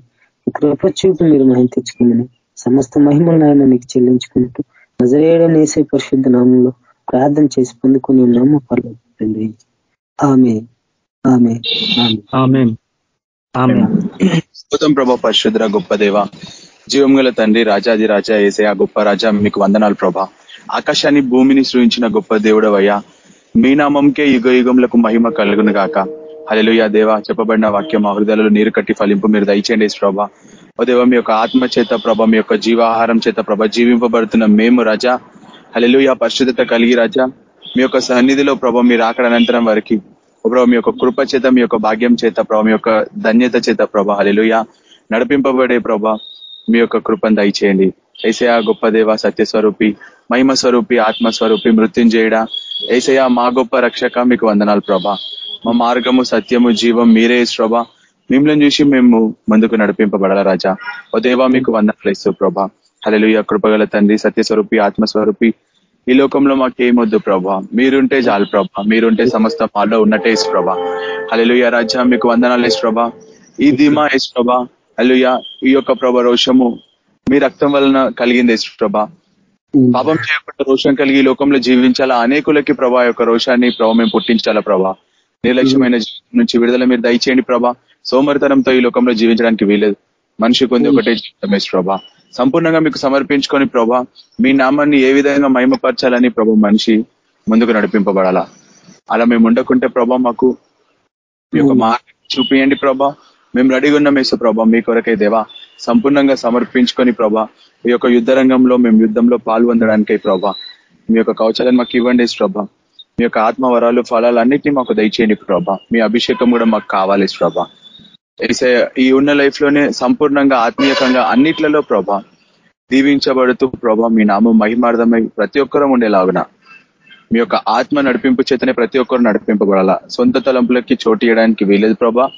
కృప చూపి మీరు మహిమ తెచ్చుకోమని సమస్త మహిమలను ఆయన నీకు చెల్లించుకుంటూ నజరేయడం వేసే పరిశుద్ధ నామంలో ప్రార్థన చేసి పొందుకుని ఉన్నాము. పర్లేదు ఆమె ఆమె అద్భుతం ప్రభా పరిశుద్ర గొప్ప దేవ. జీవం గల తండ్రి రాజాది రాజా ఏసే ఆ గొప్ప రాజా మీకు వందనాలు ప్రభా. ఆకాశాన్ని భూమిని సృష్టించిన గొప్ప దేవుడవయ్యా. మీ నామంకే యుగ యుగములకు మహిమ కలుగును గాక. హలలుయా దేవ చెప్పబడిన వాక్యం మా హృదయాలలో నీరు కట్టి ఫలింపు. మీరు దయచేయండి ప్రభా. ఓ దేవ మీ యొక్క ఆత్మ చేత ప్రభ మీ యొక్క జీవాహారం చేత ప్రభ జీవింపబడుతున్న మేము రజా. హలలుయా పరిశుద్ధత కలిగి రజ. మీ యొక్క సన్నిధిలో ప్రభ మీరు అక్కడ అనంతరం వరకు. ప్రభావ మీ యొక్క కృప చేత మీ యొక్క భాగ్యం చేత ప్రభావ మీ యొక్క ధన్యత చేత ప్రభ. హలలుయా నడిపింపబడే ప్రభ మీ యొక్క కృపను దయచేయండి. ఏసయా గొప్ప దేవ సత్యస్వరూపి మహిమ స్వరూపి ఆత్మస్వరూపి మృత్యుంజేయడా. ఏసయా మా గొప్ప రక్షక మీకు వందనాలు ప్రభా. మా మార్గము సత్యము జీవం మీరే ప్రభా. మిమ్మల్ని చూసి మేము ముందుకు నడిపింపబడాల రాజా? ఓ దేవా మీకు వందనాలు ప్రభా. హలలుయ కృపగల తండ్రి సత్యస్వరూపి ఆత్మస్వరూపి. ఈ లోకంలో మాకేమొద్దు ప్రభా. మీరుంటే చాలు ప్రభా. మీరుంటే సమస్త మాలో ఉన్నట్టే ఇసు ప్రభా. హలలుయ రాజా మీకు వందనాలు ఇసు ప్రభా. ఈ ధీమా ఇసు ప్రభా. హలుయ ఈ యొక్క ప్రభ రోషము మీ రక్తం వలన కలిగింది ఇసు ప్రభా. పాపం చేయకుండా రోషం కలిగి లోకంలో జీవించాలా? అనేకులకి ప్రభా యొక్క రోషాన్ని ప్రభావ మేము పుట్టించాలా ప్రభా? నిర్లక్ష్యమైన నుంచి విడుదల మీరు దయచేయండి ప్రభా. సోమరితనంతో ఈ లోకంలో జీవించడానికి వీలేదు మనిషి కొంది ఒకటే జీవితమే ప్రభా. సంపూర్ణంగా మీకు సమర్పించుకొని ప్రభా మీ నామాన్ని ఏ విధంగా మహిమపరచాలని ప్రభా మనిషి ముందుకు నడిపింపబడాలా? అలా మేము ఉండకుంటే ప్రభా మాకు మీ యొక్క మార్గం చూపియండి ప్రభా. మేము రెడీగా ఉన్నాం వేసే ప్రభా మీ కొరకే దేవా. సంపూర్ణంగా సమర్పించుకొని ప్రభా మీ యొక్క యుద్ధ రంగంలో మేము యుద్ధంలో పాల్పొందడానికై ప్రభా. మీ యొక్క కౌచలను మాకు ఇవ్వండి ప్రభా. మీ యొక్క ఆత్మవరాలు ఫలాలు అన్నింటినీ మాకు దయచేయండి ప్రభా. మీ అభిషేకం కూడా మాకు కావాలి ప్రభా. ఈ ఉన్న లైఫ్లోనే సంపూర్ణంగా ఆత్మీయకంగా అన్నిట్లలో ప్రభా దీవించబడుతూ ప్రభా మీ నామం మహిమార్థమై ప్రతి ఒక్కరం ఉండేలాగున మీ యొక్క ఆత్మ నడిపింపు చేతనే ప్రతి ఒక్కరు నడిపింపబడాల. సొంత తలంపులకి చోటు చేయడానికి వీలేదు ప్రభా.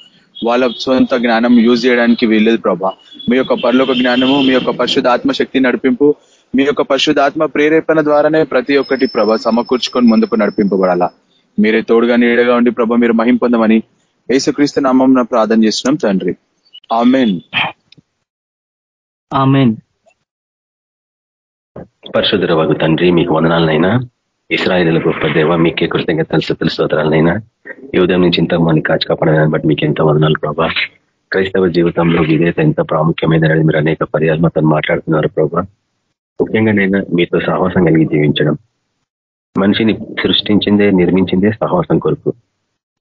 వాళ్ళ సొంత జ్ఞానం యూజ్ చేయడానికి వీలేదు ప్రభా. మీ యొక్క పర్లోక జ్ఞానము మీ యొక్క పరిశుద్ధ ఆత్మశక్తి నడిపింపు మీ యొక్క పరిశుద్ధాత్మ ప్రేరేపణ ద్వారానే ప్రతి ఒక్కటి ప్రభ సమకూర్చుకొని ముందుకు నడిపింపబడాలా. మీరే తోడుగా నీడగా ఉండి ప్రభ మీరు మహిం పొందమని యేసుక్రీస్తు నామం ప్రార్థన చేస్తున్నాం తండ్రి. ఆమెన్. ఆమెన్. పరిశుద్ధ వగు తండ్రి మీకు వందనాలనైనా. ఇస్రాయిల గొప్ప దేవ మీకే కృతజ్ఞతలు స్థుతుల స్తోత్రాలనైనా. ఈ ఉదయం నుంచి ఇంత మంది కాచి కాపాడని బట్టి మీకు ఎంత వందనాలు ప్రభా. క్రైస్తవ జీవితంలో విధేయత ఎంత ప్రాముఖ్యమైనది మీరు అనేక పర్యాలు మాతో మాట్లాడుతున్నారు ప్రభా. ముఖ్యంగా నేను మీతో సాహసం కలిగి జీవించడం మనిషిని సృష్టించిందే నిర్మించిందే సహవాసం కొరకు.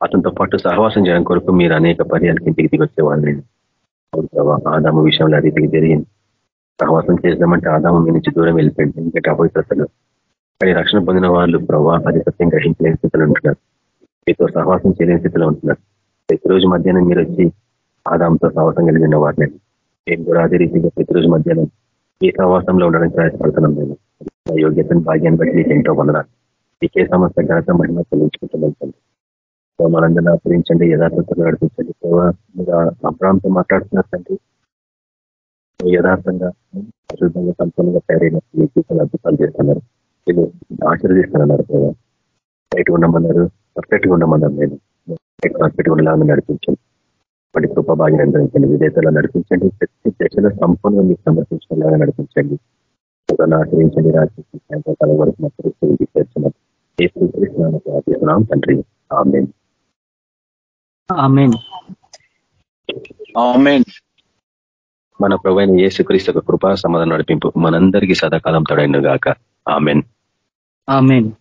అతనితో పాటు సహవాసం చేయడం కొరకు మీరు అనేక పర్యాలకి ఇంటికి దిగొచ్చేవాళ్ళు నేను. ఆదాము విషయంలో రీతికి జరిగింది. సహవాసం చేద్దామంటే ఆదాము మీ నుంచి దూరం వెళ్ళిపోయింది. ఎందుకంటే అపవిత్రతలు. కానీ రక్షణ పొందిన వాళ్ళు ప్రభావ అది సత్యం గ్రహించలేని స్థితిలో ఉంటున్నారు. మీతో సహవాసం చేయలేని స్థితిలో ఉంటున్నారు. ప్రతిరోజు మధ్యాహ్నం మీరు వచ్చి ఆదాంతో సహవాసం కలిగిన వారిని నేను కూడా అదే రీతిగా ప్రతిరోజు మధ్యాహ్నం ఈ సహవాసంలో ఉండడానికి ప్రయాసపడుతున్నాం నా యోగ్యతను భాగ్యాన్ని బట్టి మీకు ఎంతో వందనాలు. మీకే సమస్త ఘనత మహిమ చెల్లించుకుంటున్నాం మనందరినీ ఆశ్రయించండి యథార్థతను నడిపించండి. మీరు అప్రాంతం మాట్లాడుతున్నారు తండ్రి. యథార్థంగా అశుద్ధంగా సంపూర్ణంగా తయారైన మీ అద్భుతాలు చేస్తున్నారు. మీరు ఆశీర్వదిస్తున్నారు ప్రభావ బయట ఉండమన్నారు. పర్ఫెక్ట్గా ఉండమన్నారు నేను. పర్ఫెక్ట్గా ఉండేలాగా నడిపించండి. వాటి కృప అనుగ్రహించండి విదేశాల్లో నడిపించండి ప్రతి దశలో సంపూర్ణంగా మీకు సమర్పించడంలాగా నడిపించండి. ఆశ్రయించండి రాజకీయ సాయంకాల వరకు మా పరిస్థితి చేస్తున్నాం ఏ ప్రార్థిస్తున్నాం తండ్రి. మన ప్రవైన యేసుక్రీస్తు ఒక కృపా సమాధానం నడిపింపు మనందరికీ సదాకాలం తొడైన గాక ఆమెన్. ఆమెన్.